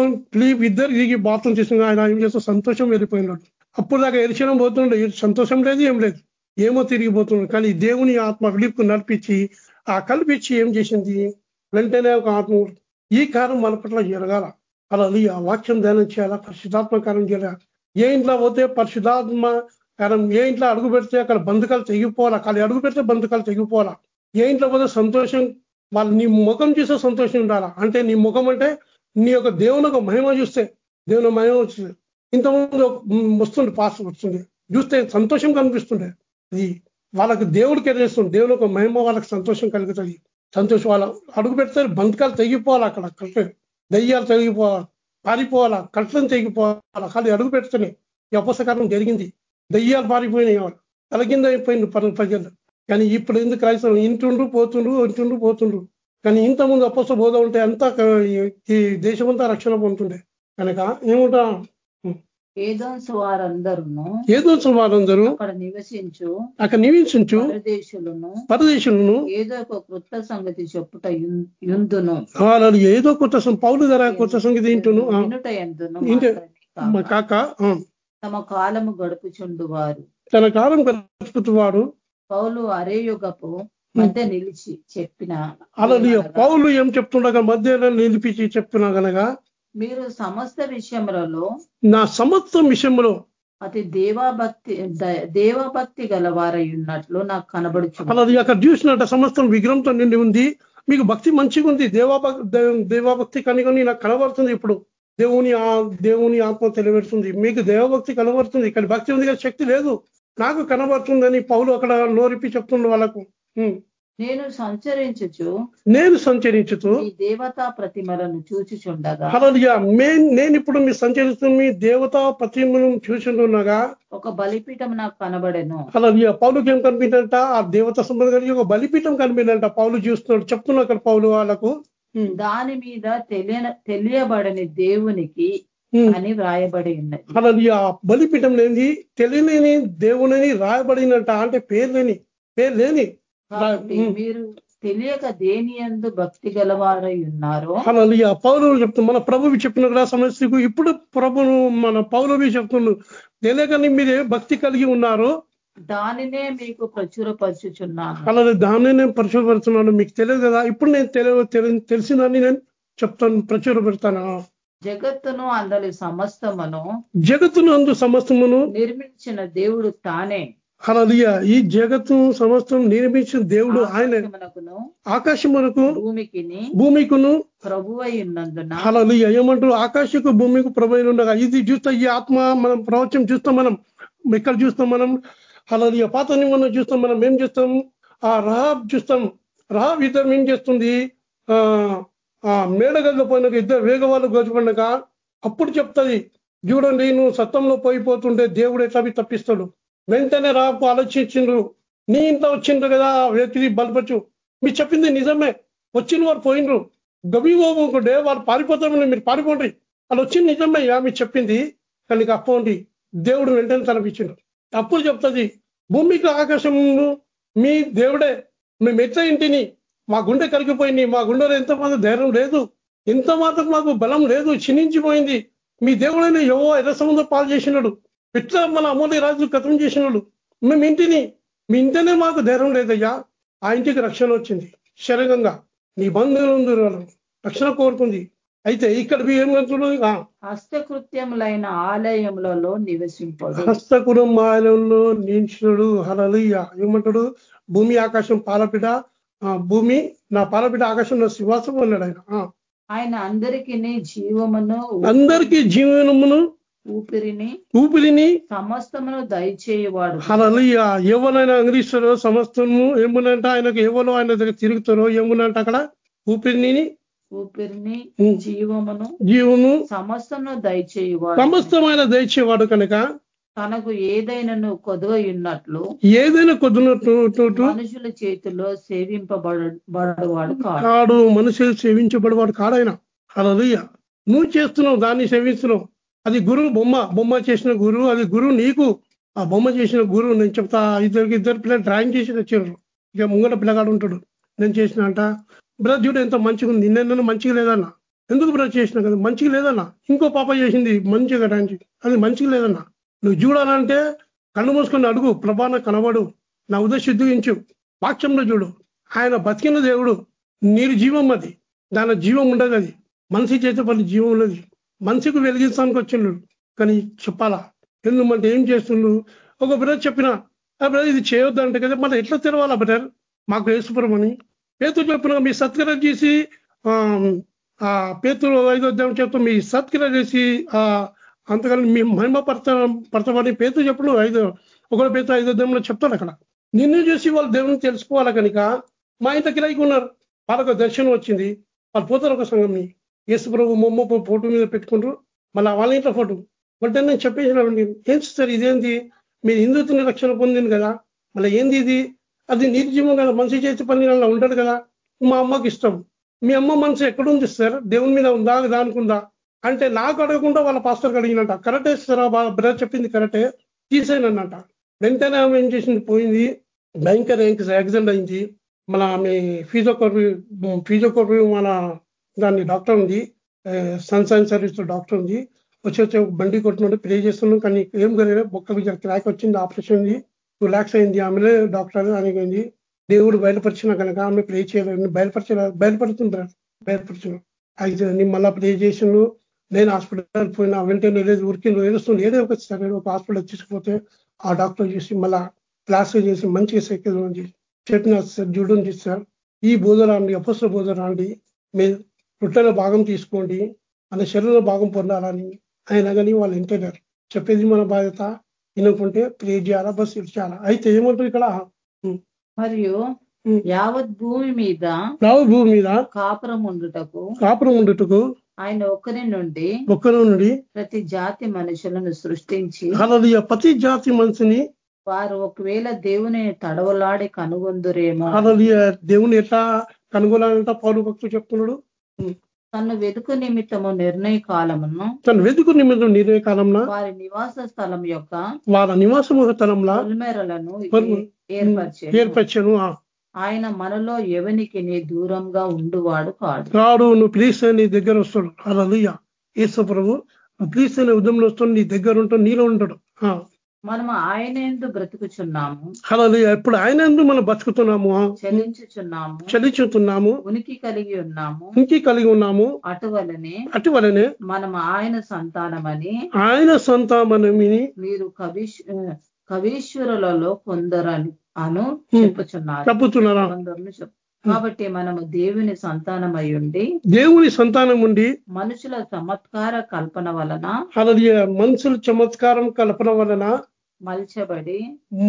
ఇద్దరు దిగి బాప్సం చేసిన ఆయన ఏం చేస్తూ సంతోషం వెళ్ళిపోయినాడు. అప్పుడు దాకా ఎరిచడం పోతుండే. సంతోషం లేదు ఏం లేదు. ఏమో తిరిగిపోతున్నాడు కానీ దేవుని ఆత్మ విలిపు నడిపించి ఆ కల్పించి ఏం చేసింది? వెంటనే ఒక ఆత్మ ఈ కారం మన పట్ల జరగాల అలా ఆ వాక్యం ధ్యానం చేయాలా? పరిశుధాత్మ కారం చేయాలి? ఏ ఇంట్లో పోతే పరిశుధాత్మ కారం ఏ ఇంట్లో అడుగు పెడితే అక్కడ బంధకాలు తెగిపోవాలా? కానీ అడుగు పెడితే బంధకాలు తెగిపోవాలా? ఏ ఇంట్లో పోతే సంతోషం? వాళ్ళు నీ ముఖం చూస్తే సంతోషం ఉండాలా? అంటే నీ ముఖం అంటే నీ యొక్క దేవుని ఒక మహిమ చూస్తే దేవుని మహిమ వచ్చింది ఇంతకుముందు వస్తుంది పాస్ వస్తుంది చూస్తే సంతోషం కనిపిస్తుండే. అది వాళ్ళకి దేవుడికి ఎదురేస్తుంది దేవుని ఒక మహిమ వాళ్ళకి సంతోషం కలుగుతుంది. సంతోషం వాళ్ళ అడుగు పెడతారు బంధకాలు తెగిపోవాలి అక్కడ కట్ట దయ్యాలు తెగిపోవాలి పారిపోవాలా కట్టలను తెగిపోవాలా. కానీ అడుగు పెడుతున్నాయి ఈ అపసకారం జరిగింది. దయ్యాలు పారిపోయినాయి వాళ్ళు. తలకింద అయిపోయింది ప్రజలు. కానీ ఇప్పుడు ఎందుకు క్రైస్తవం ఇంటుండ్రు పోతుండ్రు ఇంటుండ్రు పోతుండ్రు? కానీ ఇంతకుముందు ముందు బోధ ఉంటే అంతా ఈ దేశమంతా రక్షణ పొందుతుండే. కనుక ఏముంటా? ఏదోన్స్ వారందరూ ఏదో వారందరూ అక్కడ నివసించు. అక్కడ నివసించు. పరదేశులను పరదేశులను ఏదో ఒక కృత సంగతి చెప్పుట యుందును. వాళ్ళు ఏదో కొత్త పౌలు ధర కొత్త సంగతి ఇంటును ఆ, వినుట ఎందును కాక తమ కాలము గడుపుచుండు వారు తన కాలం గడుపుతువాడు పౌలు అరేయుగపు మధ్య నిలిచి చెప్పిన అలా పౌలు ఏం చెప్తుండగా మధ్యలో నిలిపించి చెప్తున్నా గనగా మీరు సమస్త విషయములలో నా సమస్తం విషయంలో అతి దేవాభక్తి దేవభక్తి గలవారై ఉన్నట్లు నాకు కనబడుచు అలా అక్కడ చూసినట్ట సమస్తం విగ్రహంతో నిండి ఉంది. మీకు భక్తి మంచిగా ఉంది. దేవాభక్ దే- దేవాభక్తి కనుగొని నాకు కనబడుతుంది ఇప్పుడు. దేవుని ఆ- దేవుని ఆత్మ తెలియబెడుతుంది. మీకు దేవభక్తి కనబడుతుంది. ఇక్కడ భక్తి ఉంది కానీ శక్తి లేదు. నాకు కనబడుతుందని పౌలు అక్కడ నోరిపి చెప్తుండే వాళ్ళకు. నేను సంచరించుచు నేను సంచరించుతూ ఈ దేవతా ప్రతిమలను చూచుచుండగా అలా నేను ఇప్పుడు మీ సంచరిస్తూ మీ దేవతా ప్రతిమను చూసిండున్నాగా ఒక బలిపీఠం నాకు కనబడెను. అలా పౌలుకి ఏం కనిపిందంట? ఆ దేవత సంబంధం కలిగి ఒక బలిపీఠం కనిపిందంట పౌలు చూస్తున్నాడు. చెప్తున్నా అక్కడ పౌలు వాళ్ళకు. దాని మీద తెలియ తెలియబడని దేవునికి. అని వ్రాయబడి ఉన్నది. అలా ఆ బలిపీఠం లేని తెలియలేని దేవునని రాయబడినట్ట అంటే పేరు లేని పేరు లేని కాబట్టి. మీరు తెలియక దేని యందు భక్తి గలవారై ఉన్నారో అలా పౌరులు చెప్తున్నా మన ప్రభువి చెప్పిన కదా సమస్యకు ఇప్పుడు ప్రభును మన పౌరవి చెప్తున్నాడు తెలియకని మీరు భక్తి కలిగి ఉన్నారో దానినే మీకు ప్రచురపరచుచున్నాను. అలా దాన్ని నేను పరిశుభ్రతున్నాను మీకు తెలియదు కదా? ఇప్పుడు నేను తెలియ తెలి- తెలిసిందని నేను చెప్తాను ప్రచుర పెడతాను జగత్తును అందరి సమస్తమును జగత్తును అందు సమస్తమును నిర్మించిన దేవుడు తానే. అలలియ ఈ జగత్తు సమస్తం నిర్మించిన దేవుడు ఆయన ఆకాశమునకును ఆకాశమునకు భూమికిని భూమికును ప్రభువై ఉన్నందున అలలియ ఏమంటారు? ఆకాశకు భూమికి ప్రభైన ఉండగా ఇది చూస్తే ఈ ఆత్మ మనం ప్రవచనం చూస్తాం మనం. ఇక్కడ చూస్తాం మనం. అలలియ పాత నిబంధన చూస్తాం మనం. ఏం చేస్తాం? ఆ రహాబ్ చూస్తాం. రహాబ్ ఇద్దరు ఏం చేస్తుంది? ఆ మేడగల్లో పోయిన ఇద్దరు వేగవాళ్ళు గోచపడినాక అప్పుడు చెప్తుంది. చూడండి నువ్వు సత్తంలో పోయిపోతుంటే దేవుడు ఎట్లా తప్పిస్తాడు? వెంటనే రాపు ఆలోచించిండ్రు నీ ఇంట్లో వచ్చిండ్రు కదా ఆ వ్యక్తి బలపరచు. మీరు చెప్పింది నిజమే. వచ్చిన వారు పోయిండ్రు. గబీవోకుంటే వాళ్ళు పారిపోతామని మీరు పారిపోండి. వాళ్ళు వచ్చింది నిజమే యా మీ చెప్పింది. కానీ అప్పండి దేవుడు వెంటనే తలపించిండు అప్పుడు చెప్తుంది భూమికి ఆకాశము మీ దేవుడే. మేము ఎట్లా ఇంటిని? మా గుండె కరిగిపోయింది. మా గుండెలో ఎంతమంది ధైర్యం లేదు. ఎంత మాత్రం మాకు బలం లేదు. క్షీణించిపోయింది. మీ దేవుడైన ఎవో ఎర్రసముద్ర పాలు చేసినాడు. ఎట్లా మన అమూల్య రాజు గతం చేసినాడు మేము ఇంటిని మీ ఇంటనే మాకు ధైర్యం లేదయ్యా. ఆ ఇంటికి రక్షణ వచ్చింది. శరీరంగా నీ బంధువులు రక్షణ కోరుకుంది అయితే ఇక్కడ ఏమంటున్నాడు ఆ, హస్తకృత్యములైన ఆలయములలో నివసింపడు. హస్తకురం మాయలంలో నించుడు హలలుయ్య ఏమంటాడు? భూమి ఆకాశం పాలపిట భూమి నా పాలపిట ఆకాశం నా శివాసం అన్నాడు ఆయన ఆయన అందరికీ జీవమును అందరికీ జీవనమును ఊపిరిని ఊపిరిని సమస్తమును దయచేయవాడు. హలలుయ్య ఎవరైనా అంగరిస్తారో సమస్తము ఏమునంటే ఆయనకు ఎవరో ఆయన దగ్గర తిరుగుతారో ఏమునంటే అక్కడ? ఊపిరిని ఊపిరిని. జీవమును జీవము సమస్తమును దయచేయవాడు. సమస్తమైన దయచేవాడు కనుక తనకు ఏదైనాను కొదువయున్నట్లు ఏదైనా కొద్దినట్టు మనుషుల చేతిలో సేవింపబడవాడు కాడు. కాడు మనుషులు సేవించబడేవాడు కాడాయన అలలుయ్య నువ్వు చేస్తున్నావు దాన్ని సేవిస్తున్నావు. అది గురువు బొమ్మ బొమ్మ చేసిన గురువు అది గురువు నీకు ఆ బొమ్మ చేసిన గురువు నేను చెప్తా ఇద్దరికి ఇద్దరు పిల్లలు డ్రాయింగ్ చేసి తెచ్చారు ఇక ముంగట పిల్లగాడు ఉంటాడు. నేను చేసిన అంట బ్రదర్ చూడు ఎంత మంచిగా ఉంది నిన్న మంచిగా లేదన్నా. ఎందుకు బ్రదర్ చేసిన కదా మంచిగా లేదన్నా. ఇంకో పాప చేసింది మంచిగా డ్రాయింగ్ అది మంచిగా లేదన్నా. నువ్వు చూడాలంటే కళ్ళు మూసుకొని అడుగు ప్రభాన కనబడు నా ఉదశుద్ధించు వాక్యంలో చూడు. ఆయన బతికిన దేవుడు నీరు జీవం అది దాని జీవం ఉండదు అది మనిషి చేసే పని జీవం ఉన్నది మనిషికి వెలిగించడానికి వచ్చిండు. కానీ చెప్పాలా? ఎందుకంటే ఏం చేస్తుండు? ఒక బ్రదర్ చెప్పిన ఆ బ్రదర్ ఇది చేయొద్దంటే కదా మళ్ళీ ఎట్లా తెలవాలా బ్రదర్? మాకు వేసుకురమని పేతు చెప్పిన మీ సత్కర చేసి ఆ పేతులు ఐదో అధ్యాయం చెప్తాం మీ సత్కర చేసి ఆ అంతకాలం మీ మహిమ పరత పడతామని పేతు చెప్పడు ఐదో ఒకటి పేతు ఐదో అధ్యాయంలో చెప్తాను అక్కడ. నిన్ను చూసి వాళ్ళు దేవుని తెలుసుకోవాలి కనుక మా ఇంత కిరాయికి ఉన్నారు. వాళ్ళకు దర్శనం వచ్చింది. వాళ్ళు పోతారు ఒక సంఘంని. యేసు ప్రభు మొమ్మ ఫోటో మీద పెట్టుకుంటారు మళ్ళీ వాళ్ళ ఇంట్లో ఫోటో. బట్ నేను చెప్పేసిన ఏం సార్ ఇదేంది? మీరు హిందుత్వని రక్షణ పొందింది కదా? మళ్ళీ ఏంది ఇది? అది నిర్జీవం కదా మనిషి చేతి పని అలా ఉంటాడు కదా? మా అమ్మకి ఇష్టం. మీ అమ్మ మనసు ఎక్కడుంది సార్ దేవుని మీద ఉందా? దానికుందా అంటే నాకు అడగకుండా వాళ్ళ పాస్టర్కి అడిగినట్ట కరెక్టే సార్ బ్రదర్ చెప్పింది కరెక్టే. తీసేనన్నట వెంటనే ఆమె ఏం చేసింది? పోయింది. భయంకర యాక్సిడెంట్ అయింది. మన ఆమె ఫీజో ఫిజియోథెరపీ మన దాన్ని డాక్టర్ ఉంది సన్సైన్ సర్వీస్ డాక్టర్ ఉంది. వచ్చి వచ్చి బండి కొట్టినట్టు ప్రే చేస్తున్నాం కానీ ఏం కలిగే బొక్క క్రాక్ వచ్చింది ఆపరేషన్ ఉంది. టూ ల్యాక్స్ అయింది ఆమెనే డాక్టర్ అనిపోయింది దేవుడు బయలుపరిచిన కనుక ఆమె ప్రే చేయలేదు బయలుపరచలేదు బయలుపడుతుంది బయలుపరిచిన. అయితే నేను మళ్ళా ప్రే చేసిండు. నేను హాస్పిటల్ పోయినా వెంటనే లేదు ఊరికి ఏడుస్తుంది ఏదో ఒక సరే ఒక హాస్పిటల్ తీసుకుపోతే ఆ డాక్టర్ చూసి మళ్ళా క్లాస్ చేసి మంచిగా సైకిల్ చెప్పిన సార్ చూడండి సార్. ఈ బోధ రాండి అపస్వ బోధ రాండి మీరు పుట్టల భాగం తీసుకోండి మన శరీరంలో భాగం పొందాలని ఆయన కానీ వాళ్ళు వింటున్నారు. చెప్పేది మన బాధ్యత వినకుంటే ప్రే చేయాలా బస్ ఇచ్చేయాలా అయితే ఏమంటారు ఇక్కడ? మరియు యావత్ భూమి మీద రావు భూమి మీద కాపురం ఉండుటకు కాపురం ఉండుటకు ఆయన ఒక్కరి నుండి ఒక్కరు నుండి ప్రతి జాతి మనుషులను సృష్టించి అలా ప్రతి జాతి మనిషిని వారు ఒకవేళ దేవుని తడవలాడి కనుగొందురేమో అలా దేవుని ఎట్లా కనుగొనాలంట పౌరు భక్తులు చెప్తున్నాడు? తను వెతుకు నిమిత్తము నిర్ణయ కాలమును తను వెతుకు నిమిత్తం నిర్ణయ కాలంలో వారి నివాస స్థలం యొక్క వాళ్ళ నివాసము స్థలంలో పొలిమేరలను పొలిమే- ఏర్పరిచే ఏర్పరిచాను. ఆయన మనలో ఎవనికి దూరంగా ఉండువాడు కాడు. రాడు నువ్వు ప్లీజ్ నీ దగ్గర వస్తాడు. అలా ఈశ్వ ప్రభు ప్లీజ్ అనే ఉద్యమంలో వస్తాడు నీ దగ్గర ఉంటాడు నీలో ఉంటాడు. మనము ఆయన ఎందు బ్రతుకుచున్నాము. అలా ఎప్పుడు ఆయన ఎందుకు మనం బతుకుతున్నాము. చలించుచున్నాము చలిచుతున్నాము ఉనికి కలిగి ఉన్నాము. ఇంకి కలిగి ఉన్నాము. అటువలనే అటువలనే మనం ఆయన సంతానమని ఆయన సంతానమిని మీరు కవీశ్ కవీశ్వరులలో కొందరని అను చెప్పుచున్నారు. తప్పుతున్నారా కొందరును చెప్పు కాబట్టి మనము దేవుని సంతానమై ఉండి దేవుని సంతానం ఉండి మనుషుల చమత్కార కల్పన వలన అలా మనుషుల చమత్కారం కల్పన వలన మల్చబడి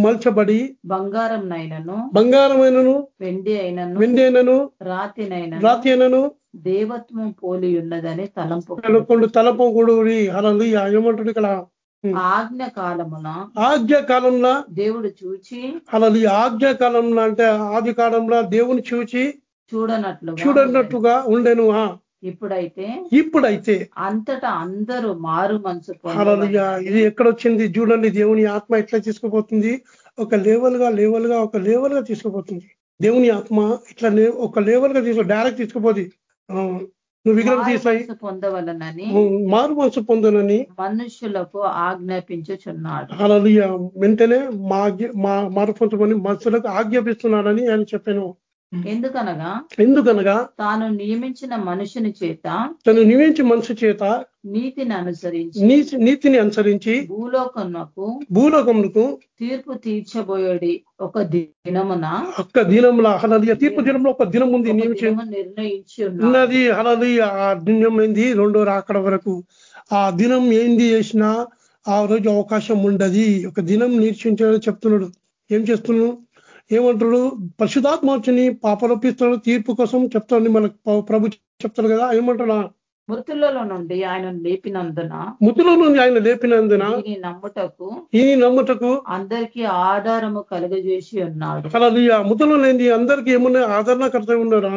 మలచబడి బంగారం నైనను బంగారమైనను వెండి అయినను వెండైనను రాతినైనను రాతి అయినను. దేవత్వం పోలి ఉన్నదని తలంపు అనుకోండి తలపొగుడు అలా ఏమంటాడు ఇక్కడ? ఆజ్ఞ కాలమున ఆజ్ఞ కాలంలో దేవుడు చూచి అలా ఆజ్ఞ కాలంలో అంటే ఆది కాలంలో దేవుని చూచి చూడనట్లుగా చూడనట్టుగా ఉండెను. ఇప్పుడైతే ఇప్పుడైతే అంతటా అందరూ మారు మనసు ఇది ఎక్కడొచ్చింది? చూడండి దేవుని ఆత్మ ఎట్లా తీసుకుపోతుంది? ఒక లేవల్గా లేవల్గా ఒక లేవల్గా తీసుకుపోతుంది. దేవుని ఆత్మ ఇట్లా ఒక లేవల్గా తీసుకో డైరెక్ట్ తీసుకుపోతుంది నువ్వు విగ్రహం మారు తీసాయి. మనసు పొందవలనని మారు మనసు పొందనని మనుష్యులకు ఆజ్ఞాపించుచున్నాడు. అలా వెంటనే మా మారు పొందమని మనసులకు ఆజ్ఞాపిస్తున్నాడని ఆయన చెప్పాను. ఎందుకనగా ఎందుకనగా తాను నియమించిన మనుషుని చేత తను నియమించి మనసు చేత నీతిని అనుసరించి నీతి- నీతిని అనుసరించి భూలోకమునకు భూలోకములకు తీర్పు తీర్చబోయేడి ఒక దినమున ఒక్క దినంలో హలలియ తీర్పు దినంలో ఒక దినం ఉంది నిర్ణయించి ఉన్నది హలలి ఆ దినం ఏంది? రెండో రాకడ వరకు. ఆ దినం ఏంది చేసినా ఆ రోజు అవకాశం ఉండదు. ఒక దినం నిరీక్షించాడని చెప్తున్నాడు. ఏం చేస్తున్నాడు? ఏమంటాడు? పరిశుధాత్మ వచ్చిని పాపలోపిస్తున్నాడు తీర్పు కోసం చెప్తాడు మనకు ప్రభు చెప్తాడు కదా ఏమంటాడు? మృతులలో నుండి ఆయనను లేపినందున ముతుల నుండి ఆయన లేపినందున దీని నమ్ముటకు ఈ నమ్ముటకు అందరికీ ఆధారము కలుగజేసి ఉన్నాడు. అలా ముతులు లేని అందరికీ ఏమున్నా ఆదరణకర్త ఉన్నారా?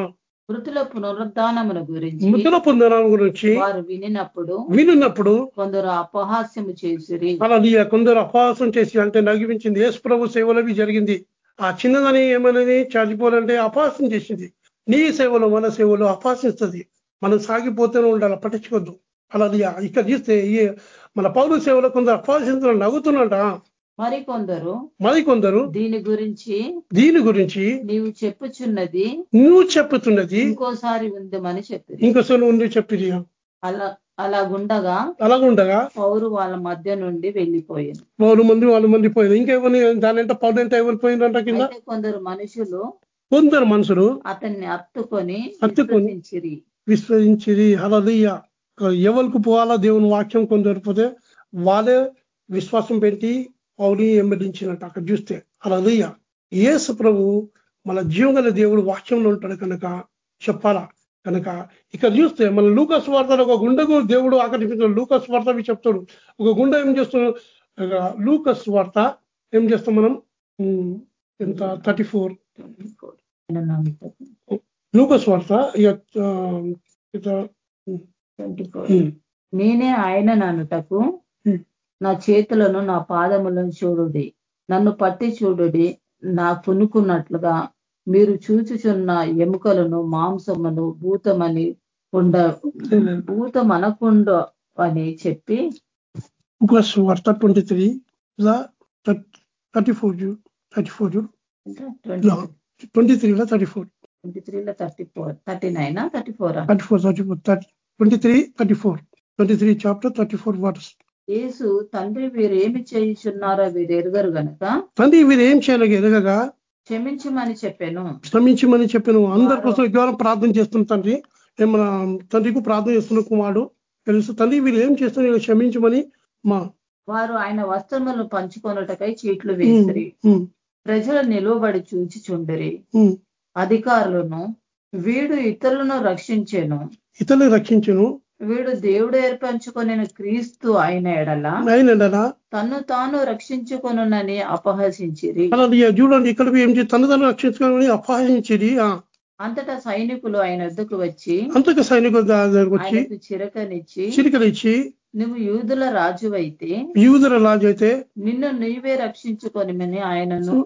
మృతుల పునరుద్ధానమును గురించి ముతుల పొందడం గురించి వారు వినినప్పుడు వినున్నప్పుడు కొందరు అపహాస్యము చేసిరి. అలా కొందరు అపహాసం చేసి అంటే నగిపించింది యేసు ప్రభు సేవలవి జరిగింది. ఆ చిన్నదని ఏమనేది చనిపోవాలంటే అపహాసం చేసింది. నీ సేవలు మన సేవలు అపహాసిస్తుంది. మనం సాగిపోతూనే ఉండాలి పట్టించుకోద్దు అలా ఇక్కడ చూస్తే ఈ మన పౌరు సేవలో కొందరు అపహాసించడం నవ్వుతున్నట. మరి కొందరు మరి కొందరు దీని గురించి దీని గురించి నీవు చెప్పుచున్నది నువ్వు చెప్పుతున్నది ఇంకోసారి ఉందమని చెప్పింది ఇంకోసారి ఉంది చెప్పిది అలా అలాగుండగా అలాగుండగా పౌరు వాళ్ళ మధ్య నుండి వెళ్ళిపోయింది వాళ్ళు మంది వాళ్ళు మంది పోయింది ఇంకెవరిని దాని అంటే పౌరు అంటే ఎవరు పోయిందంట కింద? కొందరు మనుషులు కొందరు మనుషులు అతన్ని అత్తుకొని హత్తుకొని. విశ్వసించిరి. అలలియ ఎవరికి పోవాలా దేవుని వాక్యం కొందరు పోతే వాళ్ళే విశ్వాసం పెట్టి పౌని వెంబడించినట్టు అక్కడ చూస్తే. అలలియ యేసు ప్రభు మన జీవగల దేవుడు వాక్యంలో ఉంటాడు కనుక చెప్పాలా? కనుక ఇక్కడ చూస్తే మన లూకస్ వార్తలో ఒక గుండెకు దేవుడు ఆకర్షించాడు లూకస్ వార్త అవి చెప్తాడు. ఒక గుండె ఏం చేస్తున్నాడు లూకస్ వార్త ఏం చేస్తాం మనం? ఎంత? Thirty four. లూకస్ వార్త ఇక, ఆ, ఇక, 24. ఉమ్, నేనే ఆయన నన్నుటకు. నా చేతులను నా పాదములను చూడుడి. నన్ను పట్టి చూడుడి. నా పునుకున్నట్లుగా మీరు చూచుచున్న ఎముకలను మాంసమును భూతమని ఉండ భూతమనకుండ అని చెప్పి వార్త ట్వంటీ త్రీ ఇలా thirty four thirty four twenty త్రీలో థర్టీ ఫోర్. ట్వంటీ త్రీలో thirty four. Thirty nine? Thirty four? Thirty four thirty four thirty twenty three thirty four. Twenty three chapter thirty four waters యేసు తండ్రి వీరు ఏమి చేయుచున్నారో వీరు ఎరుగరు గనుక? తండ్రి వీరు ఏం చేయాలి ఎదగగా క్షమించమని చెప్పాను. శ్రమించమని చెప్పాను. అందరి కోసం కేవలం ప్రార్థన చేస్తున్న తండ్రి ఏమన్నా తండ్రికి ప్రార్థన చేస్తున్న కుమారుడు తెలుసు. తండ్రి వీరు ఏం చేస్తున్నారు? క్షమించమని మా వారు ఆయన వస్త్రములను పంచుకొనుటకై చీట్లు వేసిరి. ప్రజలు నిలువబడి చూచి చుండిరి. అధికారులను వీడు ఇతరులను రక్షించెను. ఇతరులు రక్షించును. వీడు దేవుడు ఏర్పరచుకొని క్రీస్తు అయిన ఎడల తన్ను తాను రక్షించుకొనునని అపహసించిరి. చూడండి ఇక్కడ ఏం తన తను రక్షించుకోవాలని అపహాసించేది ఆ, అంతటా సైనికులు ఆయన వద్దకు వచ్చి అంతకు సైనికుల దగ్గరకు వచ్చి చిరకనిచ్చి చిరికలిచ్చి నువ్వు యూదుల రాజువైతే యూదుల రాజు అయితే నిన్ను నీవే రక్షించుకొనిమని ఆయనను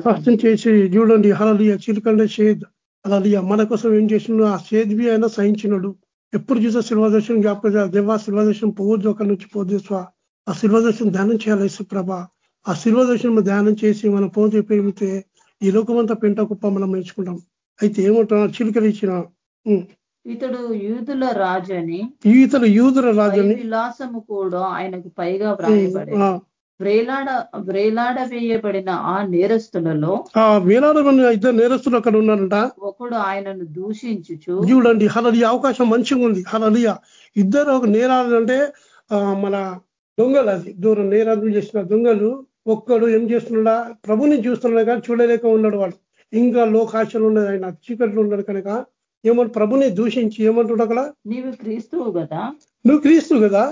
స్పష్టం చేసి చూడండి హలలియ చిరుకండ షేద్ హలలియ మన కోసం ఏం చేసిండు ఆ షేద్వి అయినా సహించినడు. ఎప్పుడు చూసా శిల్వదర్శనం జ్ఞాపకం. దేవా శిల్వదర్శనం పోవద్దు అక్కడి నుంచి పోదు స్వా. ఆ శిల్వదర్శనం ధ్యానం చేయాలి సుప్రభ ఆ శిల్వదర్శనం ధ్యానం చేసి మనం పోతే పెరిగితే ఈ లోకమంతా పెంట కుప్ప మనం నేర్చుకుంటాం. అయితే ఏమంటున్నా చిలుకలు ఇచ్చిన. ఇతడు యూదుల రాజు అని ఈతలు యూదుల రాజుని విలాసము కూడా ఆయనకు పైగా వ్రాయబడి ఆ, వ్రేలాడ వ్రేలాడ వేయబడిన ఆ నేరస్తులలో ఆ ఇద్దరు నేరస్తులు అక్కడ ఉన్నారంట. ఒకడు ఆయనను దూషించుచు చూడండి హలలి అవకాశం మంచిగా ఉంది. హలలియ ఇద్దరు ఒక నేరాలు అంటే ఆ, మన దొంగలు అది. దూరం నేరాలు చేసిన దొంగలు ఒక్కడు ఏం చేస్తున్నాడా? ప్రభుని చూస్తున్నాడు కానీ చూడలేక ఉన్నాడు వాడు. ఇంకా లోకాశలు ఉన్నది ఆయన చీకట్లు ఉన్నాడు కనుక ఏమంటు ప్రభుని దూషించి ఏమంటుడు అక్కడ? నీవు క్రీస్తువు కదా? నువ్వు క్రీస్తు కదా?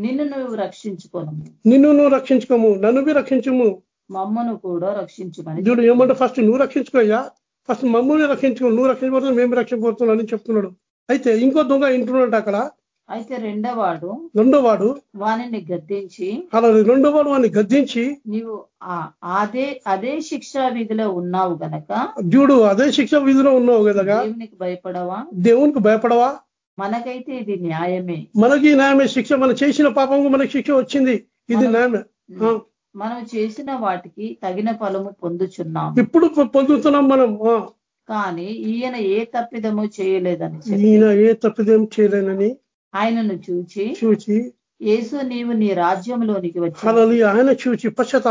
నిన్ను నువ్వు రక్షించుకోను. నిన్ను నువ్వు రక్షించుకోము నన్ను రక్షించము. మమ్మను కూడా రక్షించమని చూడు ఏమంటే ఫస్ట్ నువ్వు రక్షించుకోయ్యా ఫస్ట్ మమ్మల్ని రక్షించుకో నువ్వు రక్షించబడుతున్నావు మేము రక్షించబడుతున్నావు అని చెప్తున్నాడు. అయితే ఇంకో దొంగ ఇంటున్నాడు అక్కడ. అయితే రెండవాడు రెండో వాడు వానిని గద్దించి అలా రెండో వాడు వాడిని గద్దించి నీవు ఆ- అదే అదే శిక్షా విధిలో ఉన్నావు గనక చూడు అదే శిక్ష విధిలో ఉన్నావు కదా దేవునికి భయపడవా? దేవునికి భయపడవా? మనకైతే ఇది న్యాయమే. మనకి న్యాయమే శిక్ష. మనం చేసిన పాపంకు మనకి శిక్ష వచ్చింది. ఇది న్యాయమే. మనం చేసిన వాటికి తగిన ఫలము పొందుచున్నాము. ఇప్పుడు పొందుతున్నాం మనం. కానీ ఈయన ఏ తప్పిదము చేయలేదని ఈయన ఏ తప్పిదేం చేయలేనని ఆయనను చూచి చూచి యేసు నీవు నీ రాజ్యంలోనికి వచ్చి అలా ఆయన చూచి పశ్చత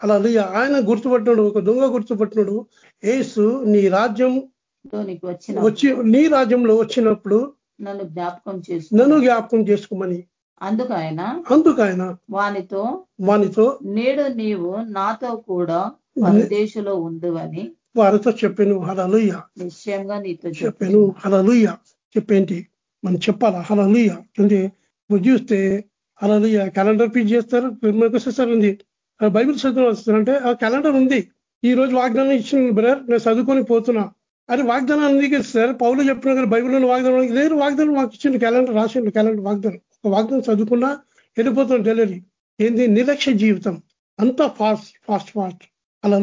అలా ఆయన గుర్తుపట్టినాడు ఒక దొంగ గుర్తుపట్టినాడు. ఏసు నీ రాజ్యం వచ్చి నీ రాజ్యంలో వచ్చినప్పుడు నన్ను జ్ఞాపకం చేసు నన్ను జ్ఞాపకం చేసుకోమని. అందుకు ఆయన అందుకు ఆయన వానితో వానితో నేడు నీవు నాతో కూడా పరదేశంలో ఉండువని వారితో చెప్పాను. హలలుయ్య నిశ్చయంగా నీతో చెప్పాను. హలలుయ్య చెప్పేంటి? మనం చెప్పాలా? హలలుయ అంటే ఇప్పుడు చూస్తే హలలుయ క్యాలెండర్ పీచ్ చేస్తారు. సార్ ఉంది బైబిల్ చదువు అంటే ఆ క్యాలెండర్ ఉంది. ఈ రోజు వాగ్దానం ఇచ్చిన బ్రదర్. నేను చదువుకొని పోతున్నా. అది వాగ్దానం అందుకే సార్. పౌలు చెప్పిన కానీ బైబిల్లో వాగ్దానం లేదు వాగ్దానం మాకు ఇచ్చిండు క్యాలెండర్ రాసిండు క్యాలెండర్ వాగ్దానం. ఒక వాగ్దానం చదువుకున్నా వెళ్ళిపోతాం డెలివరీ. ఏంది? నిర్లక్ష్య జీవితం. అంతా ఫాస్ట్ ఫాస్ట్ ఫాస్ట్. అలా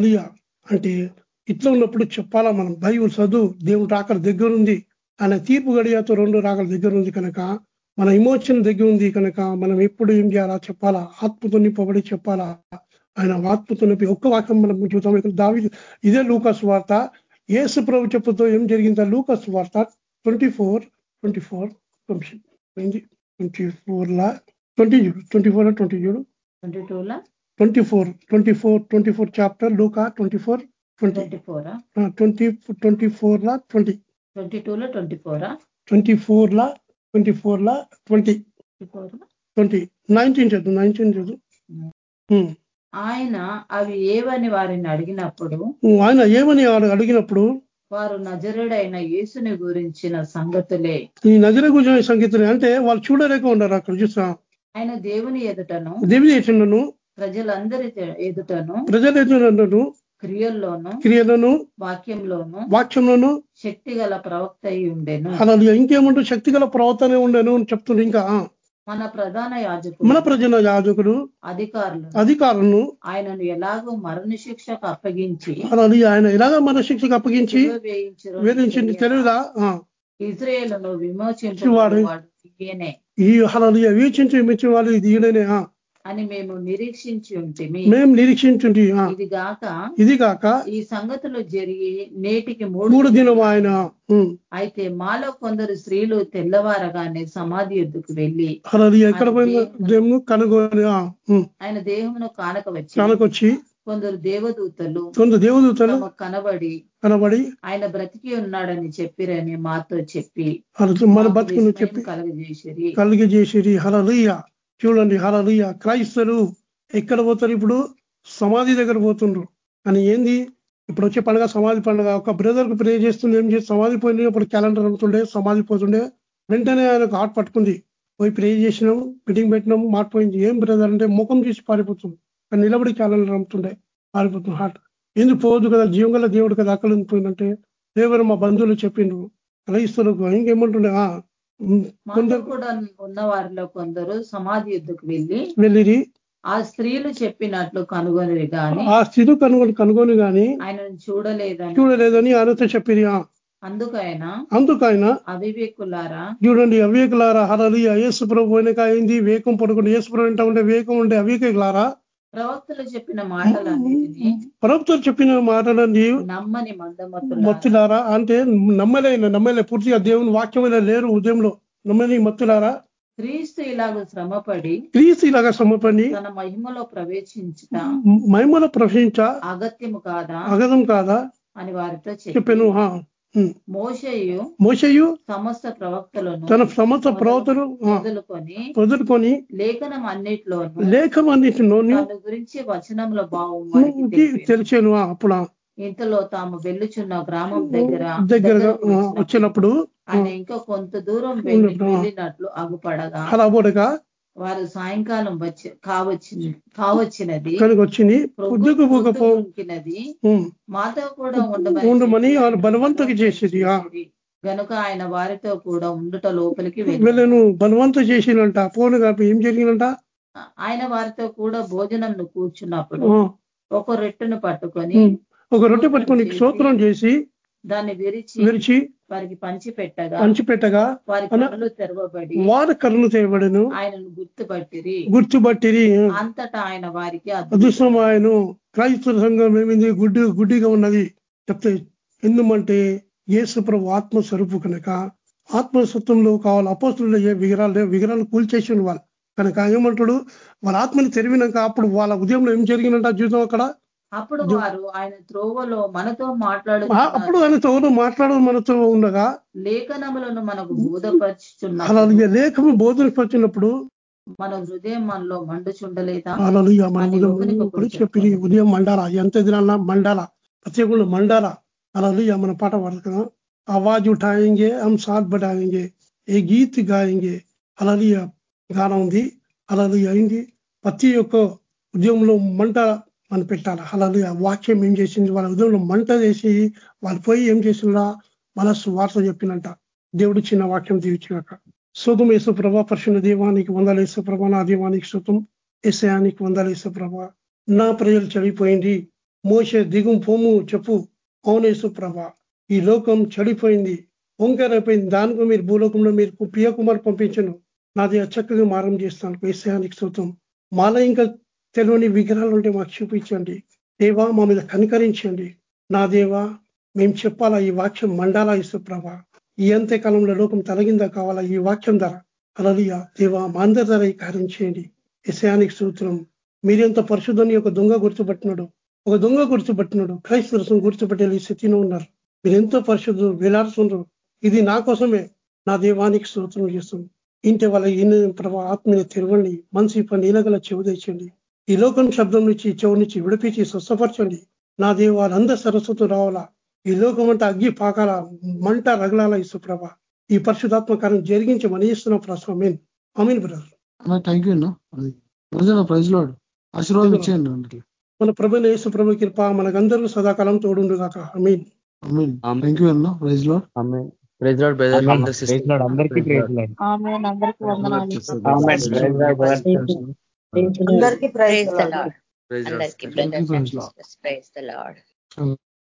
అంటే ఇట్లా ఉన్నప్పుడు చెప్పాలా మనం? బైబుల్ చదువు దేవుడు రాకల దగ్గర ఉంది. ఆయన తీర్పు గడియాతో రెండు రాకల దగ్గర ఉంది కనుక మన ఇమోషన్ దగ్గర ఉంది కనుక మనం ఎప్పుడు ఏం చేయాలా చెప్పాలా? ఆత్మతో నింపబడి చెప్పాలా? ఆయన ఆత్మతో నింపి ఒక్క వాక్యం మనం చూద్దాం దావి ఇదే లూకాస్ వార్త. ఏసు ప్రభు చెప్పుతో ఏం జరిగిందా? లూకస్ వార్త twenty four twenty four twenty four లా ట్వంటీ ట్వంటీ ఫోర్ ట్వంటీ చూడు. ట్వంటీ టూ లా? Twenty four twenty four twenty four chapter లూకా ట్వంటీ ఫోర్ ట్వంటీ. ట్వంటీ ఫోరా? ట్వంటీ ట్వంటీ ఫోర్ లా ట్వంటీ. ట్వంటీ టూ లో ట్వంటీ ఫోరా? ట్వంటీ ఫోర్ లా twenty four లా twenty. Twenty nineteen చదువు nineteen చదువు. ఆయన అవి ఏవని వారిని అడిగినప్పుడు ఆయన ఏమని అడిగినప్పుడు? వారు నజరుడైన యేసుని గురించిన సంగతులే. ఈ నజర గుజన సంగీతం అంటే వాళ్ళు చూడలేక ఉన్నారు అక్కడ చూసా ఆయన దేవుని ఎదుటను దేవి చేసిండను ప్రజలందరి ఎదుటను ప్రజలు ఎదుటను క్రియల్లోను క్రియలను వాక్యంలోను వాక్యంలోను శక్తి గల ప్రవక్త అయి ఉండెను. అలా ఇంకేముంటూ శక్తి గల ప్రవర్తనే ఉండేను అని చెప్తుంది ఇంకా. మన ప్రధాన మన యాజకుడు ప్రజల యాజకుడు అధికారులు. అధికారులను ఆయనను ఎలాగో మరణ శిక్షకు అప్పగించి ఆయన ఇలాగ మన శిక్షకు అప్పగించి వేధించింది. తెలియదా ఇజ్రాయేలును వాడు- విమోచించువాడు ఈయనే. ఈ అలా వీక్షించి వాళ్ళు ఇది ఈయననే. అని మేము నిరీక్షించి ఉంటిమి మేము నిరీక్షించుండి ఆ. ఇది గాక ఇది కాక ఈ సంగతులు జరిగి నేటికి మూడు మూడు దినం ఆయన. అయితే మాలో కొందరు స్త్రీలు తెల్లవారగానే సమాధి ఎద్దుకు వెళ్ళి ఎక్కడ పోయిన దేవుని కనుగొని. ఆయన దేహమును కానక వచ్చి కనకొచ్చి కొందరు దేవదూతలు కొంత దేవదూతలు కనబడి కనబడి ఆయన బ్రతికి ఉన్నాడని చెప్పిరని మాతో చెప్పి మన విస్మయం చెప్పి కలగజేసిరి కలిగజేసిరి హలలుయ చూడండి హలలుయ క్రైస్తలు ఎక్కడ పోతారు ఇప్పుడు? సమాధి దగ్గర పోతుండ్రు. అని ఏంది? ఇప్పుడు వచ్చే పండుగ సమాధి పండుగ. ఒక బ్రదర్కు ప్రే చేస్తుండే ఏం చేసి సమాధి పోయింది అప్పుడు క్యాలెండర్ అమ్ముతుండే సమాధి పోతుండే. వెంటనే ఆయనకు హార్ట్ పట్టుకుంది. పోయి ప్రే చేసినాం మీటింగ్ పెట్టినాం మాటిపోయింది ఏం బ్రదర్ అంటే ముఖం చూసి పారిపోతుంది. కానీ నిలబడి క్యాలెండర్ అమ్ముతుండే పారిపోతుంది హార్ట్. ఎందుకు పోదు కదా జీవం దేవుడు కదా అక్కడ పోయిందంటే దేవుడు మా బంధువులు చెప్పిండ్రు క్రైస్తవులకు ఇంకేమంటుండే? కొందరు కూడా ఉన్న వారిలో కొందరు సమాధి ఎద్దుకు వెళ్ళి వెళ్ళిరి. ఆ స్త్రీలు చెప్పినట్లు కనుగొని గాని ఆ స్థితి కనుగొని కనుగొని కానీ ఆయనను చూడలేదని చూడలేదని ఆయనతో చెప్పిరి అందుకైన అందుకైన అవివేకులారా చూడండి అవివేకులారా హరలి యేసు ప్రభు వెనక అయింది వేకం పడుకుంటే యేసు ప్రభు ఉండే వేకం ఉండే అవివేకులారా. ప్రవక్తలు చెప్పిన మాటలన్నిటినీ ప్రభుత్వం చెప్పిన మాటలన్నీ నమ్మని మత్తులారా? అంటే నమ్మలే నమ్మలే పూర్తిగా దేవుని వాక్యమైన లేరు ఉదయంలో నమ్మని మత్తులారా? క్రీస్తు ఇలాగ శ్రమపడి క్రీస్తు ఇలాగా సమపని తన మహిమలో ప్రవేశించుట మహిమల ప్రశ్నించ అగత్యము కాదా? అగదం కాదా? అని వారితో చెప్పాను. మోషయు మోషయు సమస్త ప్రవక్తలను తన సమస్త ప్రవర్తలు మొదలుకొని వదులుకొని లేఖనం అన్నిట్లోనూ లేఖం అన్నిటిలోని తన గురించి భావం వారికి తెలిపెను. తెలిసాను అప్పుడు ఇంతలో తాము వెళ్ళుచున్న గ్రామం దగ్గర దగ్గరకు వచ్చినప్పుడు ఆయన ఇంకా కొంత దూరం. వెళ్ళినట్లు అగుపడగా అలా వారు సాయంకాలం వచ్చి కావచ్చింది కావచ్చినది. వచ్చింది. పొద్దుకు పోకపో ఉక్కినది ఉమ్. మాతో కూడా ఉండమని ఆయన బలవంతకి చేసేది. గనుక ఆయన వారితో కూడా ఉండుట లోపలికి వెళ్ళి వెళ్ళను బలవంతం చేసినంట ఫోన్ కాపి ఏం జరిగిందంట? ఆయన వారితో కూడా భోజనం కూర్చున్నప్పుడు ఒక రెట్టును పట్టుకొని. ఒక రొట్టె పట్టుకొని స్తోత్రం చేసి దాన్ని విరిచి విరిచి వారికి పంచి పెట్టగా పంచిపెట్టగా వారి అన- కళ్ళు తెరవబడి వారి కరుణ చేయబడను ఆయనను గుర్తుపట్టిరి. గుర్తుపట్టిరి. అంతటా ఆయన వారికి అదృష్టం. ఆయన క్రైస్తవ సంఘం ఏమింది గుడ్డి గుడ్డిగా ఉన్నది. చెప్తే ఎందుమంటే యేసు ప్రభు ఆత్మ స్వరూపు కనుక ఆత్మసత్వంలో కావాలి. అపోస్తులు ఏ విగ్రహాలు లేవు, విగ్రహాలు కూల్చేసిన వాళ్ళు కనుక ఏమంటాడు? వాళ్ళ ఆత్మని తెరివినాక అప్పుడు వాళ్ళ ఉదయంలో ఏం జరిగిందంట? చూద్దాం అక్కడ. అప్పుడు వారు ఆయన త్రోవలో మనతో మాట్లాడు అప్పుడు ఆయన త్రోవలో మాట్లాడదు మనతో ఉండగా లేఖనములను మనకు బోధపరుచుచున్న లేఖము బోధపరిచినప్పుడు మన హృదయం మనలో మండుచుండలేదా? చెప్పింది ఉదయం మండాల ఎంత దినాల మండాల ప్రత్యేకులు మండాల అలలుయ మన పాట పడుతున్నా. ఆవాజ్ ఉఠాయింగే హమ్ సాత్ బటాయింగే ఏ గీత్ గాయంగే అలలుయ గానం ఉంది. అలలుయ అయింది. ప్రతి ఒక్క ఉద్యమంలో మంట మనం పెట్టాలి? ఆ వాక్యం ఏం చేసింది? వాళ్ళ ఉదయంలో మంట చేసి వాళ్ళు పోయి ఏం చేసిందా మనస్సు వార్త చెప్పినంట దేవుడు చిన్న వాక్యం దీవించినాక. శోతం యేసుప్రభ పరిశున్న దీవానికి వందల యేసుప్రభ నా దీవానికి శుతం ఏసయానికి వందల యేసుప్రభ నా ప్రజలు చెడిపోయింది. మోసే దిగుం పోము చెప్పు. అవును ప్రభ. ఈ లోకం చెడిపోయింది. వంకరైపోయింది. దానికి మీరు భూలోకంలో మీరు ప్రియ కుమార్ పంపించను. నాది చక్కగా మారం చేస్తాను. ఏసయానికి శుతం మాలో ఇంకా తెలియని విగ్రహాలు ఉంటే మాకు చూపించండి. దేవా మా మీద కనికరించండి. నా దేవా మేము చెప్పాలా ఈ వాక్యం మండాలా ఇసుప్రభ ఈ అంత్యకాలంలో లోకం తొలగిందా కావాలా ఈ వాక్యం ధర? అలలియా దేవా మా అందరి ధర ఈ కార్యం చేయండి ఇసయానికి సూత్రం మీరెంత పరిశుద్ధని ఒక దొంగ గుర్తుపట్టినాడు? ఒక దొంగ గుర్తుపట్టినాడు. క్రైస్తవసం గుర్తుపట్టే స్థితిలో ఉన్నారు. మీరెంతో పరిశుద్ధులు వేలాడుతున్నారు? ఇది నా కోసమే. నా దేవానికి సూత్రం చేస్తుంది ఇంటి వాళ్ళ ఈయన ప్రభా ఆత్మీయ తెరవండి. మనసు పని నీలగల చెవు తెచ్చండి ఈ లోకం శబ్దం నుంచి చెవు నుంచి విడిపించి స్వస్థపరచండి. నా దేవాలందరూ సరస్వతు రావాలా? ఈ లోకం అంటే అగ్గి పాకాల మంట రగలాల ఇసుప్రభ ఈ పరిశుధాత్మ కార్యం జరిగించి మన ఇస్తున్నాం ప్రశ్న అమీన్ బ్రదర్. థ్యాంక్ యూ అన్న. Praise Lord. ఆశీర్వాదం ఇచ్చేయండి అందరికి. మన ప్రభు యేసు ప్రభు కృప మనకందరూ సదాకాలం తోడుండు కాక అమీన్ థ్యాంక్ యూ అన్న. Praise Lord. Praise Lord brother. అందరికీ ప్రైజ్ లాడ్. అందరికీ వందనాలు. అందరికీ ప్రైజ్ ద లార్డ్ ప్రైజ్ అందరికీ ప్రైజ్ ద లార్డ్